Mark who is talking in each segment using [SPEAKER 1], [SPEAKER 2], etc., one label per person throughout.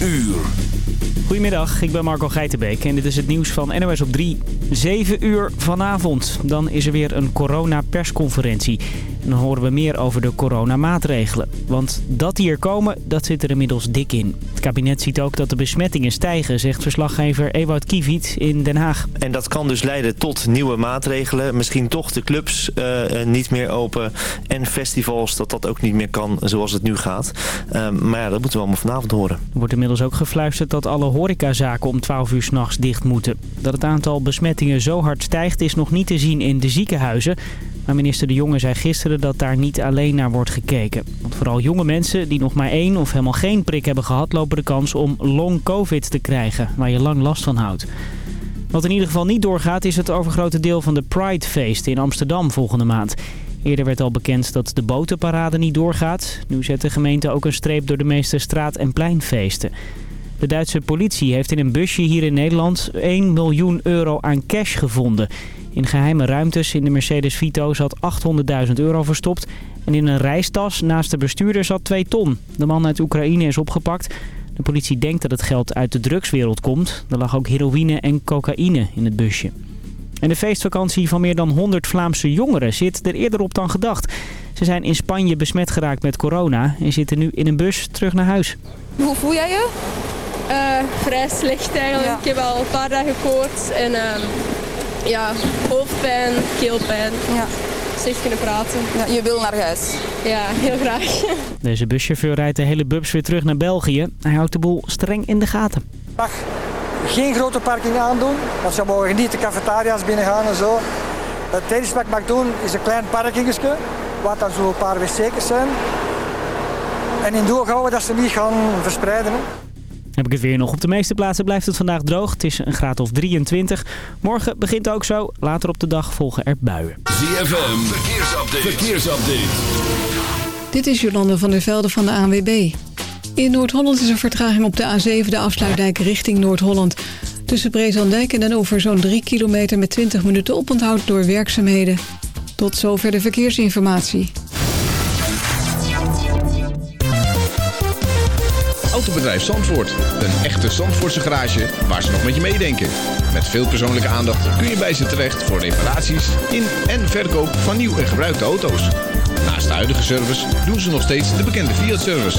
[SPEAKER 1] uur.
[SPEAKER 2] Goedemiddag, ik ben Marco Geitenbeek en dit is het nieuws van NOS op 3. 7 uur vanavond, dan is er weer een corona-persconferentie. En dan horen we meer over de coronamaatregelen. Want dat die er komen, dat zit er inmiddels dik in. Het kabinet ziet ook dat de besmettingen stijgen, zegt verslaggever Ewout Kiviet in Den Haag.
[SPEAKER 3] En dat kan dus leiden tot nieuwe maatregelen. Misschien toch de clubs uh, niet meer open en festivals, dat dat ook niet meer kan zoals het nu gaat. Uh, maar ja, dat moeten we allemaal vanavond horen.
[SPEAKER 2] Wordt inmiddels ook gefluisterd dat alle horecazaken om 12 uur s'nachts dicht moeten. Dat het aantal besmettingen zo hard stijgt is nog niet te zien in de ziekenhuizen. Maar minister De Jonge zei gisteren dat daar niet alleen naar wordt gekeken. Want vooral jonge mensen die nog maar één of helemaal geen prik hebben gehad... lopen de kans om long covid te krijgen, waar je lang last van houdt. Wat in ieder geval niet doorgaat is het overgrote deel van de Pride-feest in Amsterdam volgende maand. Eerder werd al bekend dat de botenparade niet doorgaat. Nu zet de gemeente ook een streep door de meeste straat- en pleinfeesten. De Duitse politie heeft in een busje hier in Nederland 1 miljoen euro aan cash gevonden. In geheime ruimtes in de Mercedes Vito zat 800.000 euro verstopt. En in een reistas naast de bestuurder zat 2 ton. De man uit Oekraïne is opgepakt. De politie denkt dat het geld uit de drugswereld komt. Er lag ook heroïne en cocaïne in het busje. En de feestvakantie van meer dan 100 Vlaamse jongeren zit er eerder op dan gedacht. Ze zijn in Spanje besmet geraakt met corona en zitten nu in een bus terug naar huis.
[SPEAKER 4] Hoe voel jij je?
[SPEAKER 5] Uh, vrij slecht eigenlijk. Ja. Ik heb al een paar dagen koorts en uh, ja, hoofdpijn, keelpijn. Ja. Slecht kunnen praten.
[SPEAKER 4] Ja, je wil naar huis?
[SPEAKER 5] Ja, heel graag.
[SPEAKER 2] Deze buschauffeur rijdt de hele bubs weer terug naar België. Hij houdt de boel streng in de gaten.
[SPEAKER 6] Mag geen grote parking aandoen. Want ze mogen niet de cafetaria's binnengaan en zo. Het enige wat ik mag doen is een klein parkingetje. Wat dan zo een paar wc's zijn. En in doel houden dat ze niet gaan verspreiden. Hè.
[SPEAKER 2] Heb ik het weer nog. Op de meeste plaatsen blijft het vandaag droog. Het is een graad of 23. Morgen begint ook zo. Later op de dag volgen er buien.
[SPEAKER 1] ZFM, verkeersupdate. verkeersupdate.
[SPEAKER 7] Dit is Jolande van der Velde van de ANWB. In Noord-Holland is er vertraging op de A7, de afsluitdijk richting Noord-Holland. Tussen Brezandijk en Den Over zo'n 3 kilometer met 20 minuten oponthoud door werkzaamheden. Tot zover de verkeersinformatie.
[SPEAKER 8] Autobedrijf Zandvoort. Een echte Zandvoortse garage waar ze nog met je meedenken. Met veel persoonlijke aandacht kun je bij ze terecht voor reparaties in en verkoop van nieuw en gebruikte auto's. Naast de huidige service doen ze nog steeds de bekende Fiat-service.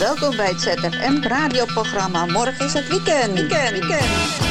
[SPEAKER 9] Welkom bij het ZFM radioprogramma. Morgen is het weekend. Weekend, weekend.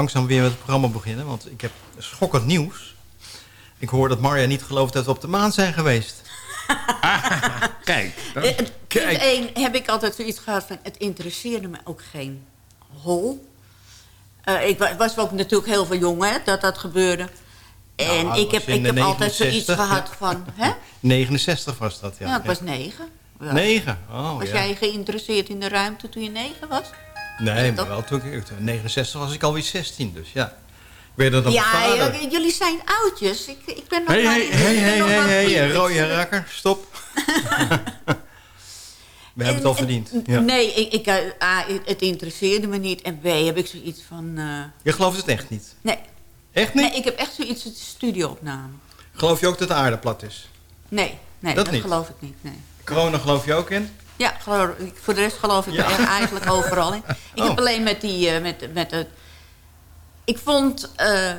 [SPEAKER 10] Langzaam weer met het programma beginnen. Want ik heb schokkend nieuws. Ik hoor dat Marja niet gelooft dat we op de maan zijn geweest.
[SPEAKER 11] Kijk.
[SPEAKER 12] Eh, het- Punt één heb ik altijd zoiets gehad van... het interesseerde me ook geen hol. Eh, ik wa- was ook natuurlijk heel veel jong hè, dat dat gebeurde. En
[SPEAKER 10] Nou,
[SPEAKER 12] ik
[SPEAKER 10] dat
[SPEAKER 12] heb, ik heb altijd zoiets
[SPEAKER 10] 69,
[SPEAKER 12] gehad van... Hè?
[SPEAKER 10] 69 was dat, ja.
[SPEAKER 12] Ja, ik was
[SPEAKER 10] Ja.
[SPEAKER 12] negen. Ja.
[SPEAKER 10] Negen? Oh,
[SPEAKER 12] was
[SPEAKER 10] ja.
[SPEAKER 12] jij geïnteresseerd in de ruimte toen je negen was?
[SPEAKER 10] Nee, maar wel toen ik... 69 was ik alweer 16, dus ja. Ik weet dat op
[SPEAKER 12] ja,
[SPEAKER 10] mijn vader...
[SPEAKER 12] j- jullie zijn oudjes. Ik, ik ben nog
[SPEAKER 10] Hé,
[SPEAKER 12] maar...
[SPEAKER 10] hé, hé, hé, rode rakker, stop. We hebben het al verdiend. Ja.
[SPEAKER 12] Nee, ik, ik, eh, A, het interesseerde me niet. En B, heb ik zoiets van... eh,
[SPEAKER 10] Je gelooft het echt niet?
[SPEAKER 12] nee.
[SPEAKER 10] Echt niet?
[SPEAKER 12] Nee, ik heb echt zoiets als studioopname.
[SPEAKER 10] Geloof je ook dat de aarde plat is?
[SPEAKER 12] Nee, nee
[SPEAKER 10] Dat
[SPEAKER 12] dat,
[SPEAKER 10] niet?
[SPEAKER 12] geloof ik niet. Nee.
[SPEAKER 10] Corona geloof je ook in?
[SPEAKER 12] Ja, geloof, voor de rest geloof ik
[SPEAKER 10] Ja.
[SPEAKER 12] er eigenlijk overal in. Ik
[SPEAKER 10] Oh.
[SPEAKER 12] heb alleen met die... eh, met, met het, ik vond eh,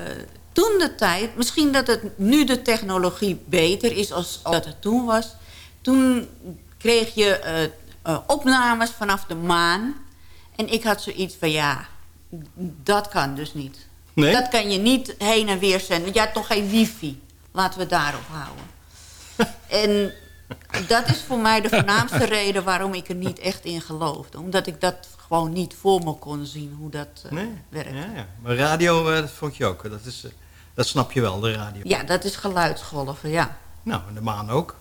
[SPEAKER 12] toen de tijd... Misschien dat het nu de technologie beter is als, dat het toen was. Toen kreeg je eh, opnames vanaf de maan. En ik had zoiets van ja, dat kan dus niet.
[SPEAKER 10] Nee?
[SPEAKER 12] Dat kan je niet heen en weer zenden. Je had toch geen wifi. Laten we daarop houden. en dat is voor mij de voornaamste reden waarom ik er niet echt in geloofde. Omdat ik dat gewoon niet voor me kon zien hoe dat eh,
[SPEAKER 10] Nee.
[SPEAKER 12] werkt.
[SPEAKER 10] Ja, ja. Maar radio, eh, dat vond je ook. Dat, is, eh, dat snap je wel, de radio.
[SPEAKER 12] Ja, dat is geluidsgolven, ja.
[SPEAKER 10] Nou, en de maan ook.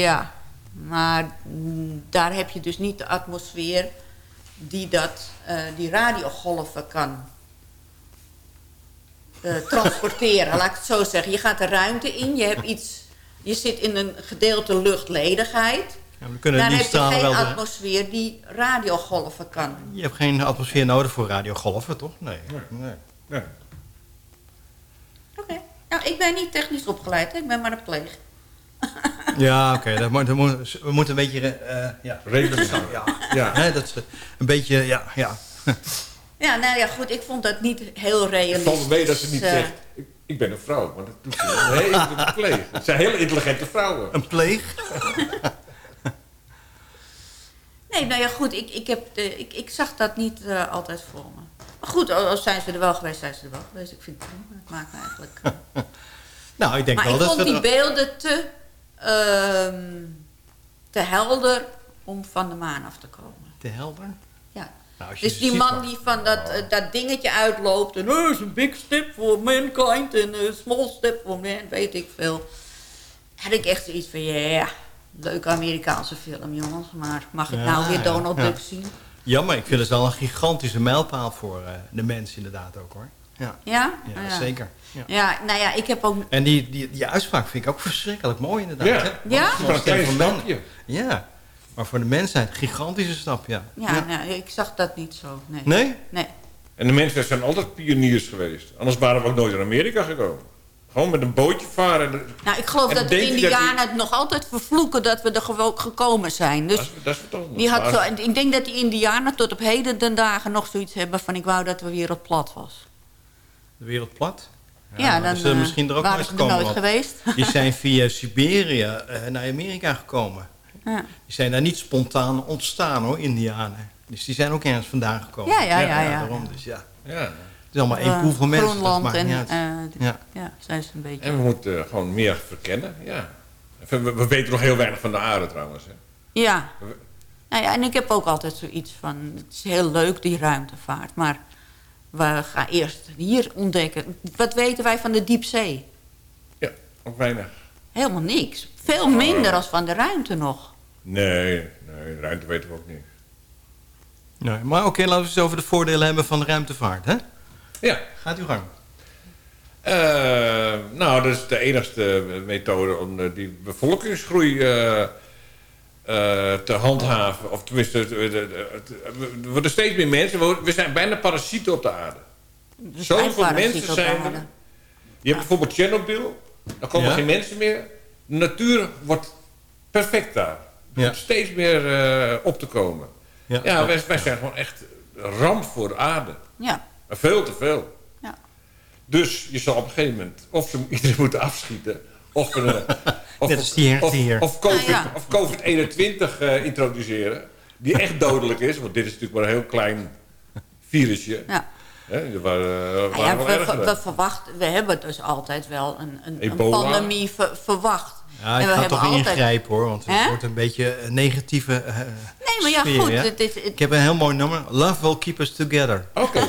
[SPEAKER 12] Ja, maar mm, daar heb je dus niet de atmosfeer die dat, die radiogolven kan transporteren. Laat ik het zo zeggen. Je gaat de ruimte in, je, hebt iets, je zit in een gedeelte luchtledigheid.
[SPEAKER 10] Ja, we kunnen
[SPEAKER 12] Daar
[SPEAKER 10] die
[SPEAKER 12] heb je geen
[SPEAKER 10] wel... de-
[SPEAKER 12] atmosfeer die radiogolven kan.
[SPEAKER 10] Je hebt geen atmosfeer nodig voor radiogolven, toch? Nee. nee.
[SPEAKER 12] Oké. Nou, ik ben niet technisch opgeleid, hè. ik ben maar een pleeg.
[SPEAKER 10] Ja, oké. dat moet- We moeten een beetje... eh ja.
[SPEAKER 11] Rekenen.
[SPEAKER 10] Ja.
[SPEAKER 11] Ja.
[SPEAKER 10] Hè, dat is eh, een beetje... Ja, ja.
[SPEAKER 12] Ja, nou ja, goed, ik vond dat niet heel realistisch.
[SPEAKER 11] valt me mee dat ze niet
[SPEAKER 12] eh,
[SPEAKER 11] zegt... Ik, ben een vrouw, maar dat doet ze niet. Nee, ik ben een pleeg. Het zijn hele intelligente vrouwen.
[SPEAKER 10] Een pleeg?
[SPEAKER 12] Nee, nou ja, goed, ik, ik, heb de, ik, ik zag dat niet eh, altijd voor me. Maar goed, als zijn ze er wel geweest, zijn ze er wel geweest. Ik vind het prima, het maakt me eigenlijk...
[SPEAKER 10] Nou, ik denk
[SPEAKER 12] maar
[SPEAKER 10] wel
[SPEAKER 12] ik
[SPEAKER 10] dat
[SPEAKER 12] vond die beelden te, ehm, te helder om van de maan af te komen.
[SPEAKER 10] Te helder? Nou,
[SPEAKER 12] Dus die man
[SPEAKER 10] maar-
[SPEAKER 12] die van dat, eh, dat dingetje uitloopt... en oh, is een big step for mankind en een small step for man, weet ik veel. Had ik echt zoiets van, ja, leuke Amerikaanse film, jongens. Maar mag ik
[SPEAKER 10] Ja,
[SPEAKER 12] nou weer Donald
[SPEAKER 10] ja.
[SPEAKER 12] Duck zien?
[SPEAKER 10] Jammer, ik vind het wel een gigantische mijlpaal voor eh, de mens inderdaad ook hoor. Ja,
[SPEAKER 12] Ja?
[SPEAKER 10] ja,
[SPEAKER 12] Ja.
[SPEAKER 10] zeker. Ja.
[SPEAKER 12] Ja, nou ja, ik heb ook...
[SPEAKER 10] En die, die, die uitspraak vind ik ook verschrikkelijk mooi inderdaad.
[SPEAKER 11] Ja.
[SPEAKER 10] hè?
[SPEAKER 12] Ja?
[SPEAKER 10] Ja, maar voor de mensheid gigantische stap, ja.
[SPEAKER 12] Ja, Nou, ik zag dat niet zo. Nee?
[SPEAKER 10] Nee?
[SPEAKER 12] Nee.
[SPEAKER 11] En de mensen zijn altijd pioniers geweest. Anders waren we ook nooit in Amerika gekomen. Gewoon met een bootje varen. en-
[SPEAKER 12] Nou, ik geloof
[SPEAKER 11] En
[SPEAKER 12] dat de
[SPEAKER 11] dat
[SPEAKER 12] Indianen het nog altijd vervloeken dat we er gewoon gekomen zijn. Dus
[SPEAKER 11] Dat is, dat is anders.
[SPEAKER 12] die had zo, en ik denk dat die Indianen tot op heden den dagen nog zoiets hebben van... ik wou dat de wereld plat was.
[SPEAKER 10] De wereld plat.
[SPEAKER 12] Ja,
[SPEAKER 10] maar
[SPEAKER 12] dan
[SPEAKER 10] dus, eh,
[SPEAKER 12] eh,
[SPEAKER 10] misschien er ook
[SPEAKER 12] waren
[SPEAKER 10] nooit
[SPEAKER 12] ze er geweest.
[SPEAKER 10] Die zijn via Siberië eh, naar Amerika gekomen.
[SPEAKER 12] Ja.
[SPEAKER 10] Die zijn daar niet spontaan ontstaan hoor, Indianen. Dus die zijn ook ergens vandaan gekomen.
[SPEAKER 12] Ja, ja, ja, ja,
[SPEAKER 10] daarom,
[SPEAKER 12] ja.
[SPEAKER 10] dus ja.
[SPEAKER 11] Ja.
[SPEAKER 10] Het is allemaal één
[SPEAKER 12] Eh,
[SPEAKER 10] pool van mensen.
[SPEAKER 12] Groenland en... eh,
[SPEAKER 10] Ja.
[SPEAKER 12] ja. zijn ze een beetje...
[SPEAKER 11] En we moeten eh, gewoon meer verkennen. Ja. We, we weten nog heel weinig van de aarde trouwens. Hè.
[SPEAKER 12] Ja. Nou ja, en ik heb ook altijd zoiets van... het is heel leuk, die ruimtevaart, maar... we gaan eerst hier ontdekken. Wat weten wij van de diepzee?
[SPEAKER 11] Ja, ook weinig.
[SPEAKER 12] Helemaal niks. Veel minder als van de ruimte nog.
[SPEAKER 11] Nee, nee, de ruimte weten we ook niet.
[SPEAKER 10] Nee, maar oké, laten we het eens over de voordelen hebben van de ruimtevaart. Hè?
[SPEAKER 11] Ja.
[SPEAKER 10] Gaat uw gang.
[SPEAKER 11] Eh, nou, dat is de enigste methode om eh, die bevolkingsgroei eh, eh, te handhaven. Of tenminste, er worden steeds meer mensen. We- zijn bijna parasieten op de aarde.
[SPEAKER 12] Zijn
[SPEAKER 11] Zoveel mensen zijn er. Je hebt bijvoorbeeld Tsjernobyl. Daar komen
[SPEAKER 10] Ja.
[SPEAKER 11] geen mensen meer. De natuur wordt perfect daar.
[SPEAKER 10] Ja.
[SPEAKER 11] steeds meer eh, op te komen.
[SPEAKER 10] Ja.
[SPEAKER 11] Ja, wij, wij zijn gewoon echt ramp voor de aarde.
[SPEAKER 12] Ja.
[SPEAKER 11] Maar Veel te veel.
[SPEAKER 12] Ja.
[SPEAKER 11] Dus je zal op een gegeven moment of ze iedereen moeten afschieten. Of, een, of,
[SPEAKER 10] Net als die herten
[SPEAKER 11] of,
[SPEAKER 10] hier.
[SPEAKER 11] of COVID,
[SPEAKER 12] Ah, ja.
[SPEAKER 11] of COVID-21 eh, introduceren. Die echt dodelijk is. Want dit is natuurlijk maar een heel klein virusje.
[SPEAKER 12] Ja.
[SPEAKER 13] Hè, die waren, eh,
[SPEAKER 12] ja, we, we, verwachten, we hebben dus altijd wel een, een, een pandemie ver- verwacht.
[SPEAKER 10] Ja,
[SPEAKER 12] En
[SPEAKER 10] ik
[SPEAKER 12] we
[SPEAKER 10] ga
[SPEAKER 12] hebben
[SPEAKER 10] toch
[SPEAKER 12] altijd-
[SPEAKER 10] ingrijpen hoor, want het
[SPEAKER 12] Hè?
[SPEAKER 10] wordt een beetje een negatieve eh,
[SPEAKER 12] Nee, maar ja,
[SPEAKER 10] sfeer,
[SPEAKER 12] goed.
[SPEAKER 10] ja.
[SPEAKER 12] Het is, het-
[SPEAKER 10] Ik heb een heel mooi nummer. Love will keep us together.
[SPEAKER 13] Oké.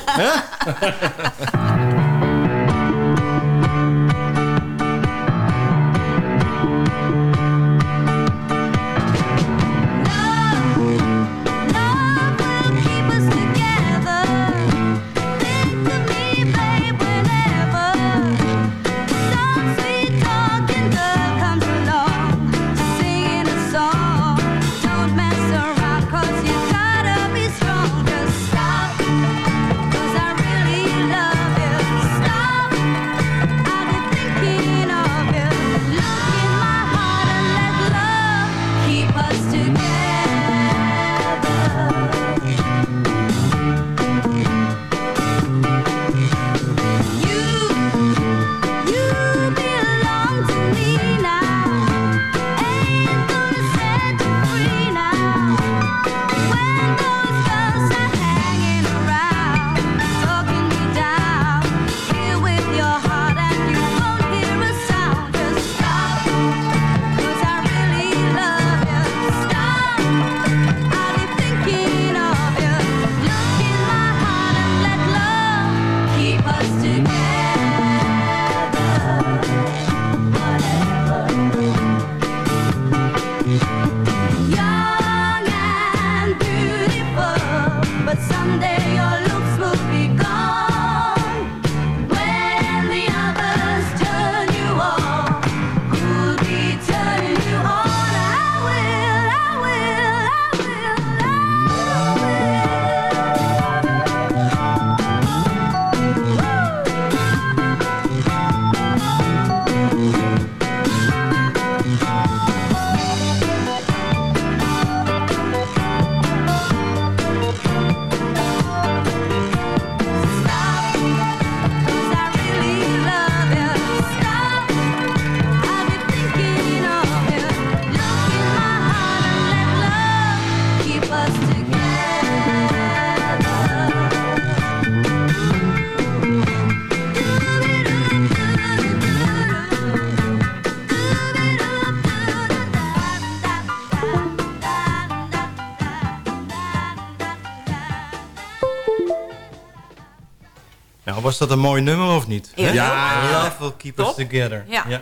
[SPEAKER 10] was dat een mooi nummer of niet?
[SPEAKER 12] Ja. Ja.
[SPEAKER 10] Love will keep us together.
[SPEAKER 12] Ja.
[SPEAKER 10] ja.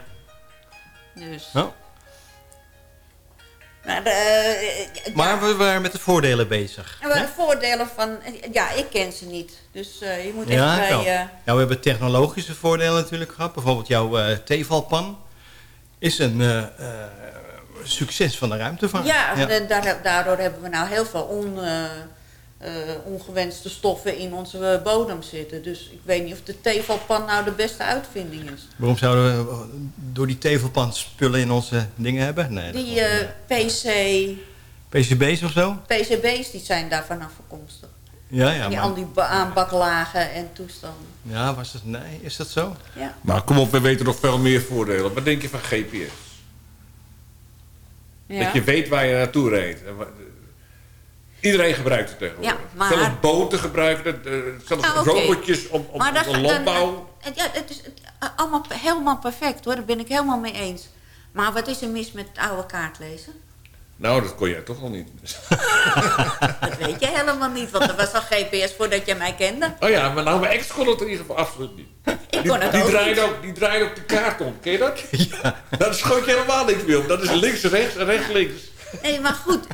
[SPEAKER 12] Dus.
[SPEAKER 10] Oh.
[SPEAKER 12] Maar, de, eh,
[SPEAKER 10] Maar we waren met de voordelen bezig.
[SPEAKER 12] de voordelen van... Ja, ik ken ze niet. Dus eh, je moet echt
[SPEAKER 10] Ja,
[SPEAKER 12] bij... eh,
[SPEAKER 10] ja, we hebben technologische voordelen natuurlijk gehad. Bijvoorbeeld jouw eh theevalpan is een eh, eh, succes van de ruimtevaart.
[SPEAKER 12] Ja, en daar- daardoor hebben we nou heel veel on, eh, eh, ongewenste stoffen in onze bodem zitten. Dus ik weet niet of de tevelpan nou de beste uitvinding is.
[SPEAKER 10] Waarom zouden we eh, door die tevelpan spullen in onze dingen hebben? Nee,
[SPEAKER 12] Die eh, PC,
[SPEAKER 10] PCB's of zo?
[SPEAKER 12] PCB's die zijn daarvan afkomstig.
[SPEAKER 10] Ja, ja.
[SPEAKER 12] die
[SPEAKER 10] Maar,
[SPEAKER 12] al die ba- aanbaklagen en toestanden.
[SPEAKER 10] ja, was dat, nee, is dat zo?
[SPEAKER 12] Ja.
[SPEAKER 13] Maar kom op, we weten nog veel meer voordelen. Wat denk je van GPS?
[SPEAKER 12] Ja.
[SPEAKER 13] Dat je weet waar je naartoe rijdt. Iedereen gebruikt het tegenwoordig.
[SPEAKER 12] Ja, maar-
[SPEAKER 13] Zelfs boten gebruiken het. eh, zelfs
[SPEAKER 12] Ah, oké.
[SPEAKER 13] robotjes op, op,
[SPEAKER 12] Maar
[SPEAKER 13] de landbouw.
[SPEAKER 12] dan- ja, het is het- allemaal helemaal perfect hoor, daar ben ik helemaal mee eens. Maar wat is er mis met het oude kaartlezen?
[SPEAKER 13] Nou, dat kon jij toch al niet.
[SPEAKER 12] Dat weet je helemaal niet, want er was al GPS voordat jij mij kende.
[SPEAKER 13] Oh ja, maar nou, mijn ex kon het in ieder geval absoluut niet.
[SPEAKER 12] Ik
[SPEAKER 13] Die,
[SPEAKER 12] kon het
[SPEAKER 13] die,
[SPEAKER 12] ook
[SPEAKER 13] draaide
[SPEAKER 12] niet.
[SPEAKER 13] ook, die draaide ook de kaart om. Ken je dat? Ja. Dat schoot je helemaal niet meer op. Dat is links, rechts, rechts, links.
[SPEAKER 12] Nee, maar goed.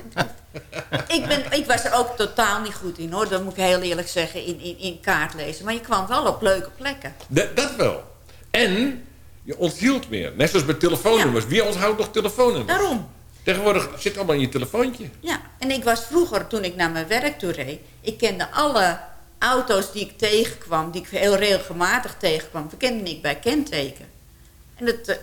[SPEAKER 12] Ik, ben, ik was er ook totaal niet goed in hoor, dat moet ik heel eerlijk zeggen, in, in, in kaartlezen. Maar je kwam wel op leuke plekken.
[SPEAKER 13] Dat, dat wel. En je onthield meer. Net zoals met telefoonnummers. Wie onthoudt nog telefoonnummers?
[SPEAKER 12] Daarom.
[SPEAKER 13] Tegenwoordig zit allemaal in je telefoontje.
[SPEAKER 12] Ja, en ik was vroeger, toen ik naar mijn werk toe reed... ik kende alle auto's die ik tegenkwam, die ik heel regelmatig tegenkwam... verkende ik bij kenteken. En dat,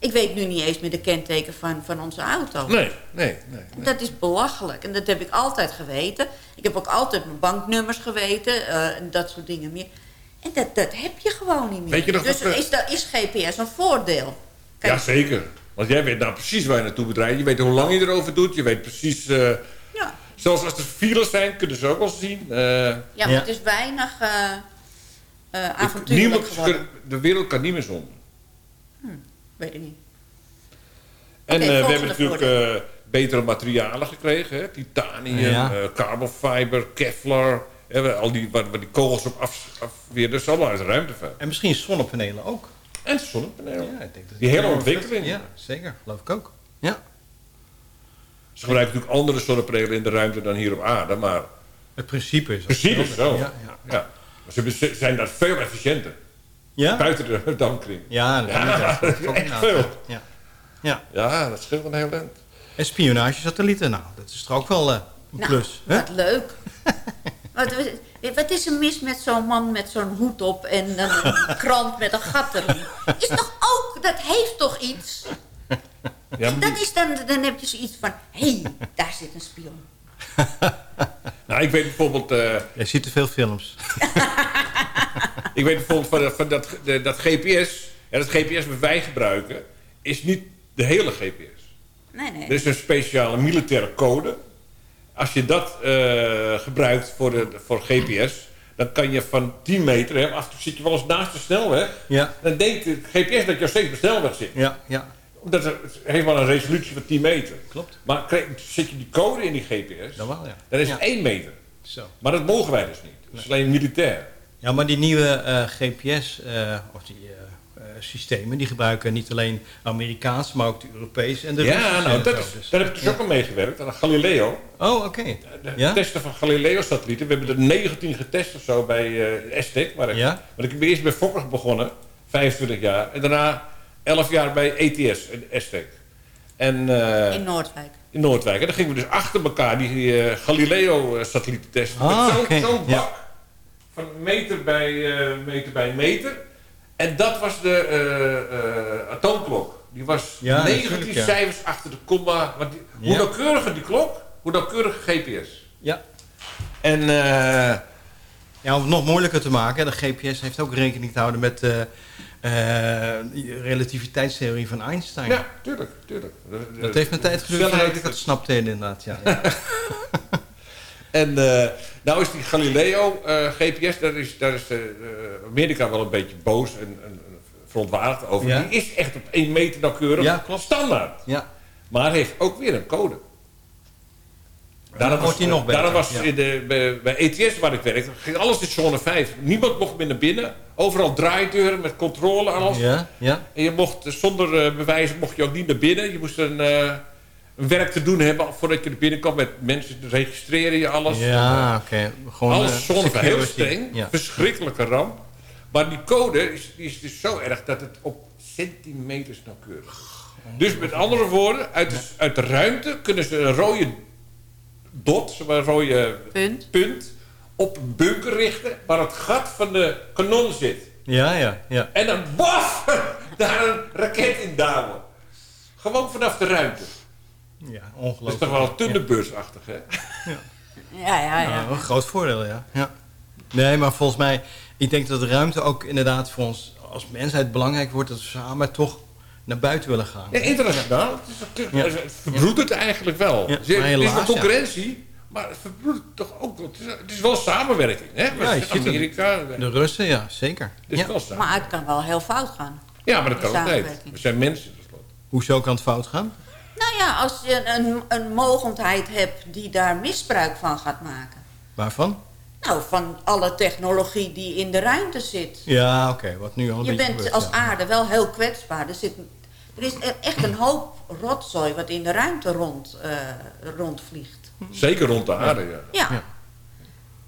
[SPEAKER 12] ik weet nu niet eens meer de kenteken van, van onze auto.
[SPEAKER 13] Nee, nee, nee.
[SPEAKER 12] Dat is belachelijk. En dat heb ik altijd geweten. Ik heb ook altijd mijn banknummers geweten. eh, en dat soort dingen meer. En dat, dat heb je gewoon niet meer.
[SPEAKER 13] Weet je nog
[SPEAKER 12] dus
[SPEAKER 13] dat
[SPEAKER 12] is, dat, is GPS een voordeel? Kijk,
[SPEAKER 13] Jazeker. Want jij weet nou precies waar je naartoe moet rijden. Je weet hoe lang je erover doet. Je weet precies... eh,
[SPEAKER 12] Ja.
[SPEAKER 13] Zelfs als er files zijn, kunnen ze ook wel zien. Eh,
[SPEAKER 12] Ja, maar het is weinig... eh, eh,
[SPEAKER 11] Ik-
[SPEAKER 12] avontuurlijk
[SPEAKER 11] niemand
[SPEAKER 12] geworden.
[SPEAKER 11] De wereld kan niet meer zonder.
[SPEAKER 12] Weet ik niet.
[SPEAKER 11] En eh, we hebben natuurlijk eh, betere materialen gekregen. Hè? Titanium,
[SPEAKER 10] Ja.
[SPEAKER 11] eh, carbon fiber, Kevlar. Hè, al die, waar, waar die kogels op af, afweer. Dat is allemaal uit de ruimtevaart.
[SPEAKER 10] En misschien zonnepanelen ook.
[SPEAKER 11] En zonnepanelen.
[SPEAKER 10] Ja, ik denk dat
[SPEAKER 11] Die hele ontwikkeling.
[SPEAKER 10] Ja, zeker. Geloof ik ook. Ja.
[SPEAKER 11] Ze gebruiken natuurlijk andere zonnepanelen in de ruimte dan hier op aarde. Maar
[SPEAKER 10] Het principe is...
[SPEAKER 11] het principe is zo.
[SPEAKER 10] Ja,
[SPEAKER 11] Ja,
[SPEAKER 10] ja.
[SPEAKER 11] Maar ze zijn daar veel efficiënter.
[SPEAKER 10] Ja?
[SPEAKER 11] Buiten de damkring.
[SPEAKER 10] Ja, dat
[SPEAKER 11] Ja,
[SPEAKER 10] ook
[SPEAKER 11] echt veel.
[SPEAKER 10] Ja. Ja.
[SPEAKER 11] Ja, dat scheelt een heel eind.
[SPEAKER 10] En spionagesatellieten, nou, dat is toch ook wel eh, een
[SPEAKER 12] Nou,
[SPEAKER 10] plus. hè?
[SPEAKER 12] wat leuk. wat, wat is er mis met zo'n man met zo'n hoed op en een krant met een gat erin? Is toch ook, dat heeft toch iets?
[SPEAKER 11] Ja,
[SPEAKER 12] Dat is dan, dan heb je zoiets van, hé, hey, daar zit een spion.
[SPEAKER 11] Nou, ik weet bijvoorbeeld... eh,
[SPEAKER 10] Jij ziet te veel films.
[SPEAKER 11] Ik weet bijvoorbeeld van, van dat, de- dat GPS... En dat GPS wat wij gebruiken... is niet de hele GPS.
[SPEAKER 12] Nee, nee.
[SPEAKER 11] Er is een speciale militaire code. Als je dat eh, gebruikt voor, de, voor GPS... dan kan je van 10 meter... Hè, af en toe zit je wel eens naast de snelweg...
[SPEAKER 10] Ja.
[SPEAKER 11] dan denkt de GPS dat je steeds op de snelweg zit.
[SPEAKER 10] Ja, ja.
[SPEAKER 11] Omdat er, het heeft wel een resolutie van 10 meter.
[SPEAKER 10] Klopt.
[SPEAKER 11] Maar zet je die code in die GPS...
[SPEAKER 10] Dan wel, ja.
[SPEAKER 11] dan is
[SPEAKER 10] Ja.
[SPEAKER 11] het 1 meter.
[SPEAKER 10] Zo.
[SPEAKER 11] Maar dat mogen wij dus niet. Dat is alleen militair.
[SPEAKER 10] Ja, maar die nieuwe eh, GPS, eh, of die eh, eh, systemen, die gebruiken niet alleen Amerikaanse, maar ook de Europese en de
[SPEAKER 11] ja,
[SPEAKER 10] Russische.
[SPEAKER 11] nou, dat
[SPEAKER 10] zo.
[SPEAKER 11] is, daar heb ik dus ook al meegewerkt. Aan Galileo.
[SPEAKER 10] Oh, oké.
[SPEAKER 11] De
[SPEAKER 10] Ja?
[SPEAKER 11] testen van Galileo-satellieten. We hebben er 19 getest of zo bij eh Aztec. Waar ik,
[SPEAKER 10] Ja?
[SPEAKER 11] Want ik ben eerst bij Fokker begonnen. 25 jaar. En daarna 11 jaar bij ETS, in Aztec. En, eh,
[SPEAKER 12] In Noordwijk.
[SPEAKER 11] in Noordwijk. En dan gingen we dus achter elkaar die eh, Galileo-satellieten testen.
[SPEAKER 10] Ah,
[SPEAKER 11] zo'n
[SPEAKER 10] oké,
[SPEAKER 11] zo'n
[SPEAKER 10] ja.
[SPEAKER 11] bak. Van meter bij, eh, meter bij meter. En dat was de eh, eh, atoomklok. Die was
[SPEAKER 10] Ja,
[SPEAKER 11] 19
[SPEAKER 10] natuurlijk, ja.
[SPEAKER 11] cijfers achter de komma. Want die- Hoe
[SPEAKER 10] Ja.
[SPEAKER 11] nauwkeuriger die klok, hoe nauwkeuriger GPS.
[SPEAKER 10] Ja.
[SPEAKER 11] En
[SPEAKER 10] Ja, om het nog moeilijker te maken, de GPS heeft ook rekening te houden met de relativiteitstheorie van Einstein.
[SPEAKER 11] ja, tuurlijk, tuurlijk.
[SPEAKER 10] Dat heeft een tijd geduurd voordat ik dat snapte inderdaad. Ja.
[SPEAKER 11] En eh, nou is die Galileo eh, GPS, daar is, daar is eh, Amerika wel een beetje boos en, en, verontwaardigd over.
[SPEAKER 10] Ja.
[SPEAKER 11] Die is echt op 1 meter nauwkeurig
[SPEAKER 10] Ja, klopt.
[SPEAKER 11] standaard.
[SPEAKER 10] ja.
[SPEAKER 11] Maar heeft ook weer een code. Daarom
[SPEAKER 10] wordt die nog beter,
[SPEAKER 11] Daarom was
[SPEAKER 10] ja.
[SPEAKER 11] de, bij, bij ETS waar ik werkte, ging alles in zone 5. Niemand mocht meer naar binnen. Overal draaideuren met controle en alles.
[SPEAKER 10] Ja, ja.
[SPEAKER 11] En je mocht zonder bewijzen mocht je ook niet naar binnen. Je moest een, een werk te doen hebben voordat je er binnenkwam met mensen registreren je alles.
[SPEAKER 10] Ja, oké. Gewoon
[SPEAKER 11] Alles
[SPEAKER 10] eh,
[SPEAKER 11] zone 5. Heel streng.
[SPEAKER 10] Ja.
[SPEAKER 11] Verschrikkelijke ramp. Maar die code is, die is dus zo erg dat het op centimeters nauwkeurig is. Dus met andere woorden, uit de, uit de ruimte kunnen ze een rode dot, een rode
[SPEAKER 12] Punt.
[SPEAKER 11] punt, op een bunker richten waar het gat van de kanon zit.
[SPEAKER 10] Ja, ja, ja.
[SPEAKER 11] En dan baf, daar een raket in douwen. Gewoon vanaf de ruimte.
[SPEAKER 10] Ja,
[SPEAKER 11] Dat is
[SPEAKER 10] ongelooflijk.
[SPEAKER 11] toch wel Thunderbirds-achtig, hè?
[SPEAKER 12] Ja, ja, ja.
[SPEAKER 10] Ja, een groot voordeel, ja. ja. Nee, maar volgens mij, ik denk dat de ruimte ook inderdaad voor ons als mensheid belangrijk wordt dat we samen toch naar buiten willen gaan.
[SPEAKER 11] Ja, internationaal. Het, is,
[SPEAKER 10] Ja.
[SPEAKER 11] het verbroedt het eigenlijk wel.
[SPEAKER 10] Ja,
[SPEAKER 11] Het is-
[SPEAKER 10] maar
[SPEAKER 11] het is
[SPEAKER 10] helaas,
[SPEAKER 11] concurrentie, maar het verbroedt het toch ook. wel. Het is, het is wel samenwerking, hè?
[SPEAKER 10] Ja, je
[SPEAKER 11] Met
[SPEAKER 10] ziet het.
[SPEAKER 11] Amerika.
[SPEAKER 10] De Russen, ja, zeker.
[SPEAKER 11] Het is
[SPEAKER 10] Ja.
[SPEAKER 11] wel samen.
[SPEAKER 12] Maar het kan wel heel fout gaan.
[SPEAKER 11] Ja, maar dat kan altijd. We zijn mensen tenslotte.
[SPEAKER 10] Hoezo kan het fout gaan?
[SPEAKER 12] Nou ja, als je een, een mogendheid hebt die daar misbruik van gaat maken.
[SPEAKER 10] Waarvan?
[SPEAKER 12] Nou, van alle technologie die in de ruimte zit.
[SPEAKER 10] Ja, oké, wat nu al
[SPEAKER 12] Je bent
[SPEAKER 10] gebeurt,
[SPEAKER 12] als
[SPEAKER 10] ja.
[SPEAKER 12] aarde wel heel kwetsbaar. Er, zit, er is e- echt een hoop rotzooi wat in de ruimte rond, eh, rondvliegt.
[SPEAKER 11] Zeker rond de aarde, ja.
[SPEAKER 12] Ja.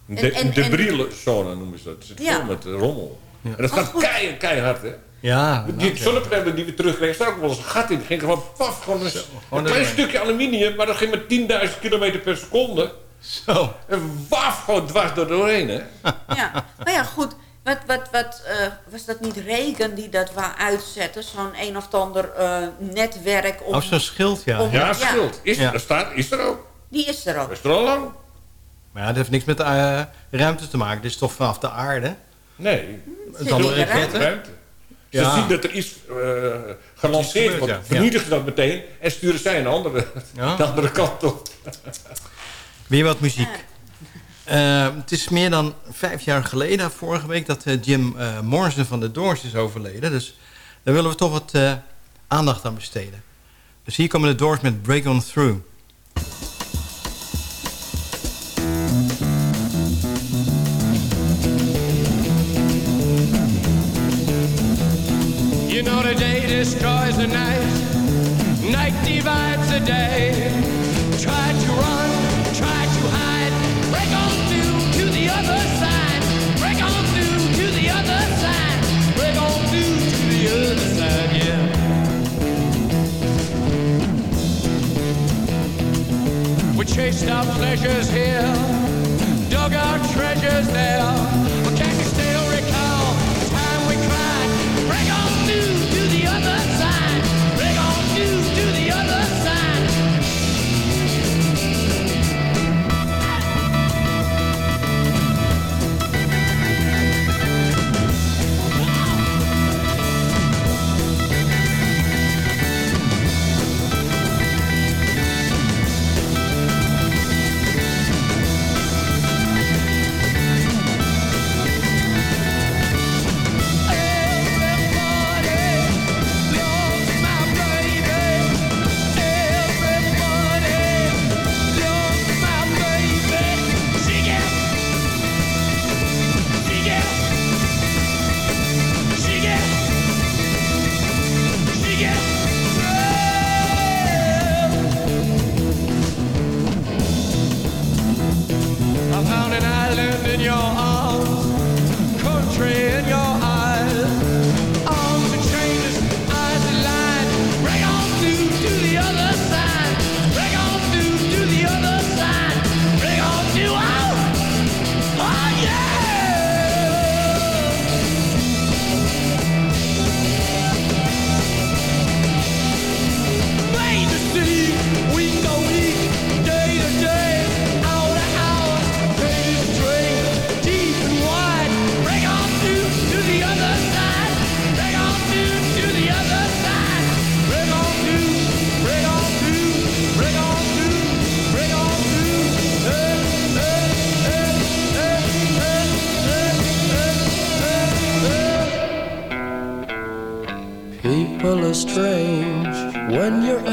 [SPEAKER 12] En-
[SPEAKER 11] de,
[SPEAKER 12] en-
[SPEAKER 11] debris-zone noemen ze dat. Het zit
[SPEAKER 12] Ja.
[SPEAKER 11] vol met rommel.
[SPEAKER 10] Ja.
[SPEAKER 11] En dat gaat
[SPEAKER 12] goed.
[SPEAKER 11] keihard, keihard, hè?
[SPEAKER 10] Ja,
[SPEAKER 11] Die
[SPEAKER 10] nou,
[SPEAKER 11] zonnepanelen die we terugkregen, staat ook wel eens een gat in. Die ging gewoon paf, gewoon een,
[SPEAKER 10] gewoon
[SPEAKER 11] een klein stukje aluminium, maar dat ging met 10.000 kilometer per seconde.
[SPEAKER 10] Zo.
[SPEAKER 11] En waf, gewoon dwars door doorheen, hè?
[SPEAKER 12] ja. Maar ja, goed. Wat, wat, wat, eh, was dat niet Regen die dat wou uitzetten? Zo'n een of ander eh, netwerk. Om,
[SPEAKER 10] Of zo'n schild, ja.
[SPEAKER 12] Om-
[SPEAKER 11] Ja,
[SPEAKER 12] Ja.
[SPEAKER 11] schild. Is,
[SPEAKER 10] Ja.
[SPEAKER 11] Er staat, is er ook.
[SPEAKER 12] Die is er ook.
[SPEAKER 11] Dat is er al lang.
[SPEAKER 10] Maar ja, dat heeft niks met de eh, ruimte te maken. Dit is toch vanaf de aarde?
[SPEAKER 11] Nee,
[SPEAKER 10] Het is allemaal
[SPEAKER 12] in de
[SPEAKER 10] raketten.
[SPEAKER 11] ruimte. Ze
[SPEAKER 10] Ja.
[SPEAKER 11] zien dat er iets eh, gelanceerd wordt, vernietigen dat meteen en sturen zij een andere, de andere kant op.
[SPEAKER 10] Weer wat muziek. Eh, het is meer dan vijf jaar geleden, vorige week, dat eh, Jim eh, Morrison van de Doors is overleden. Dus daar willen we toch wat aandacht aan besteden. Dus hier komen de Doors met Break On Through.
[SPEAKER 14] Destroys the night, night divides the day. Try to run, try to hide, break on through to the other side, break on through to the other side, break on through to the other side, yeah. We chased our pleasures here,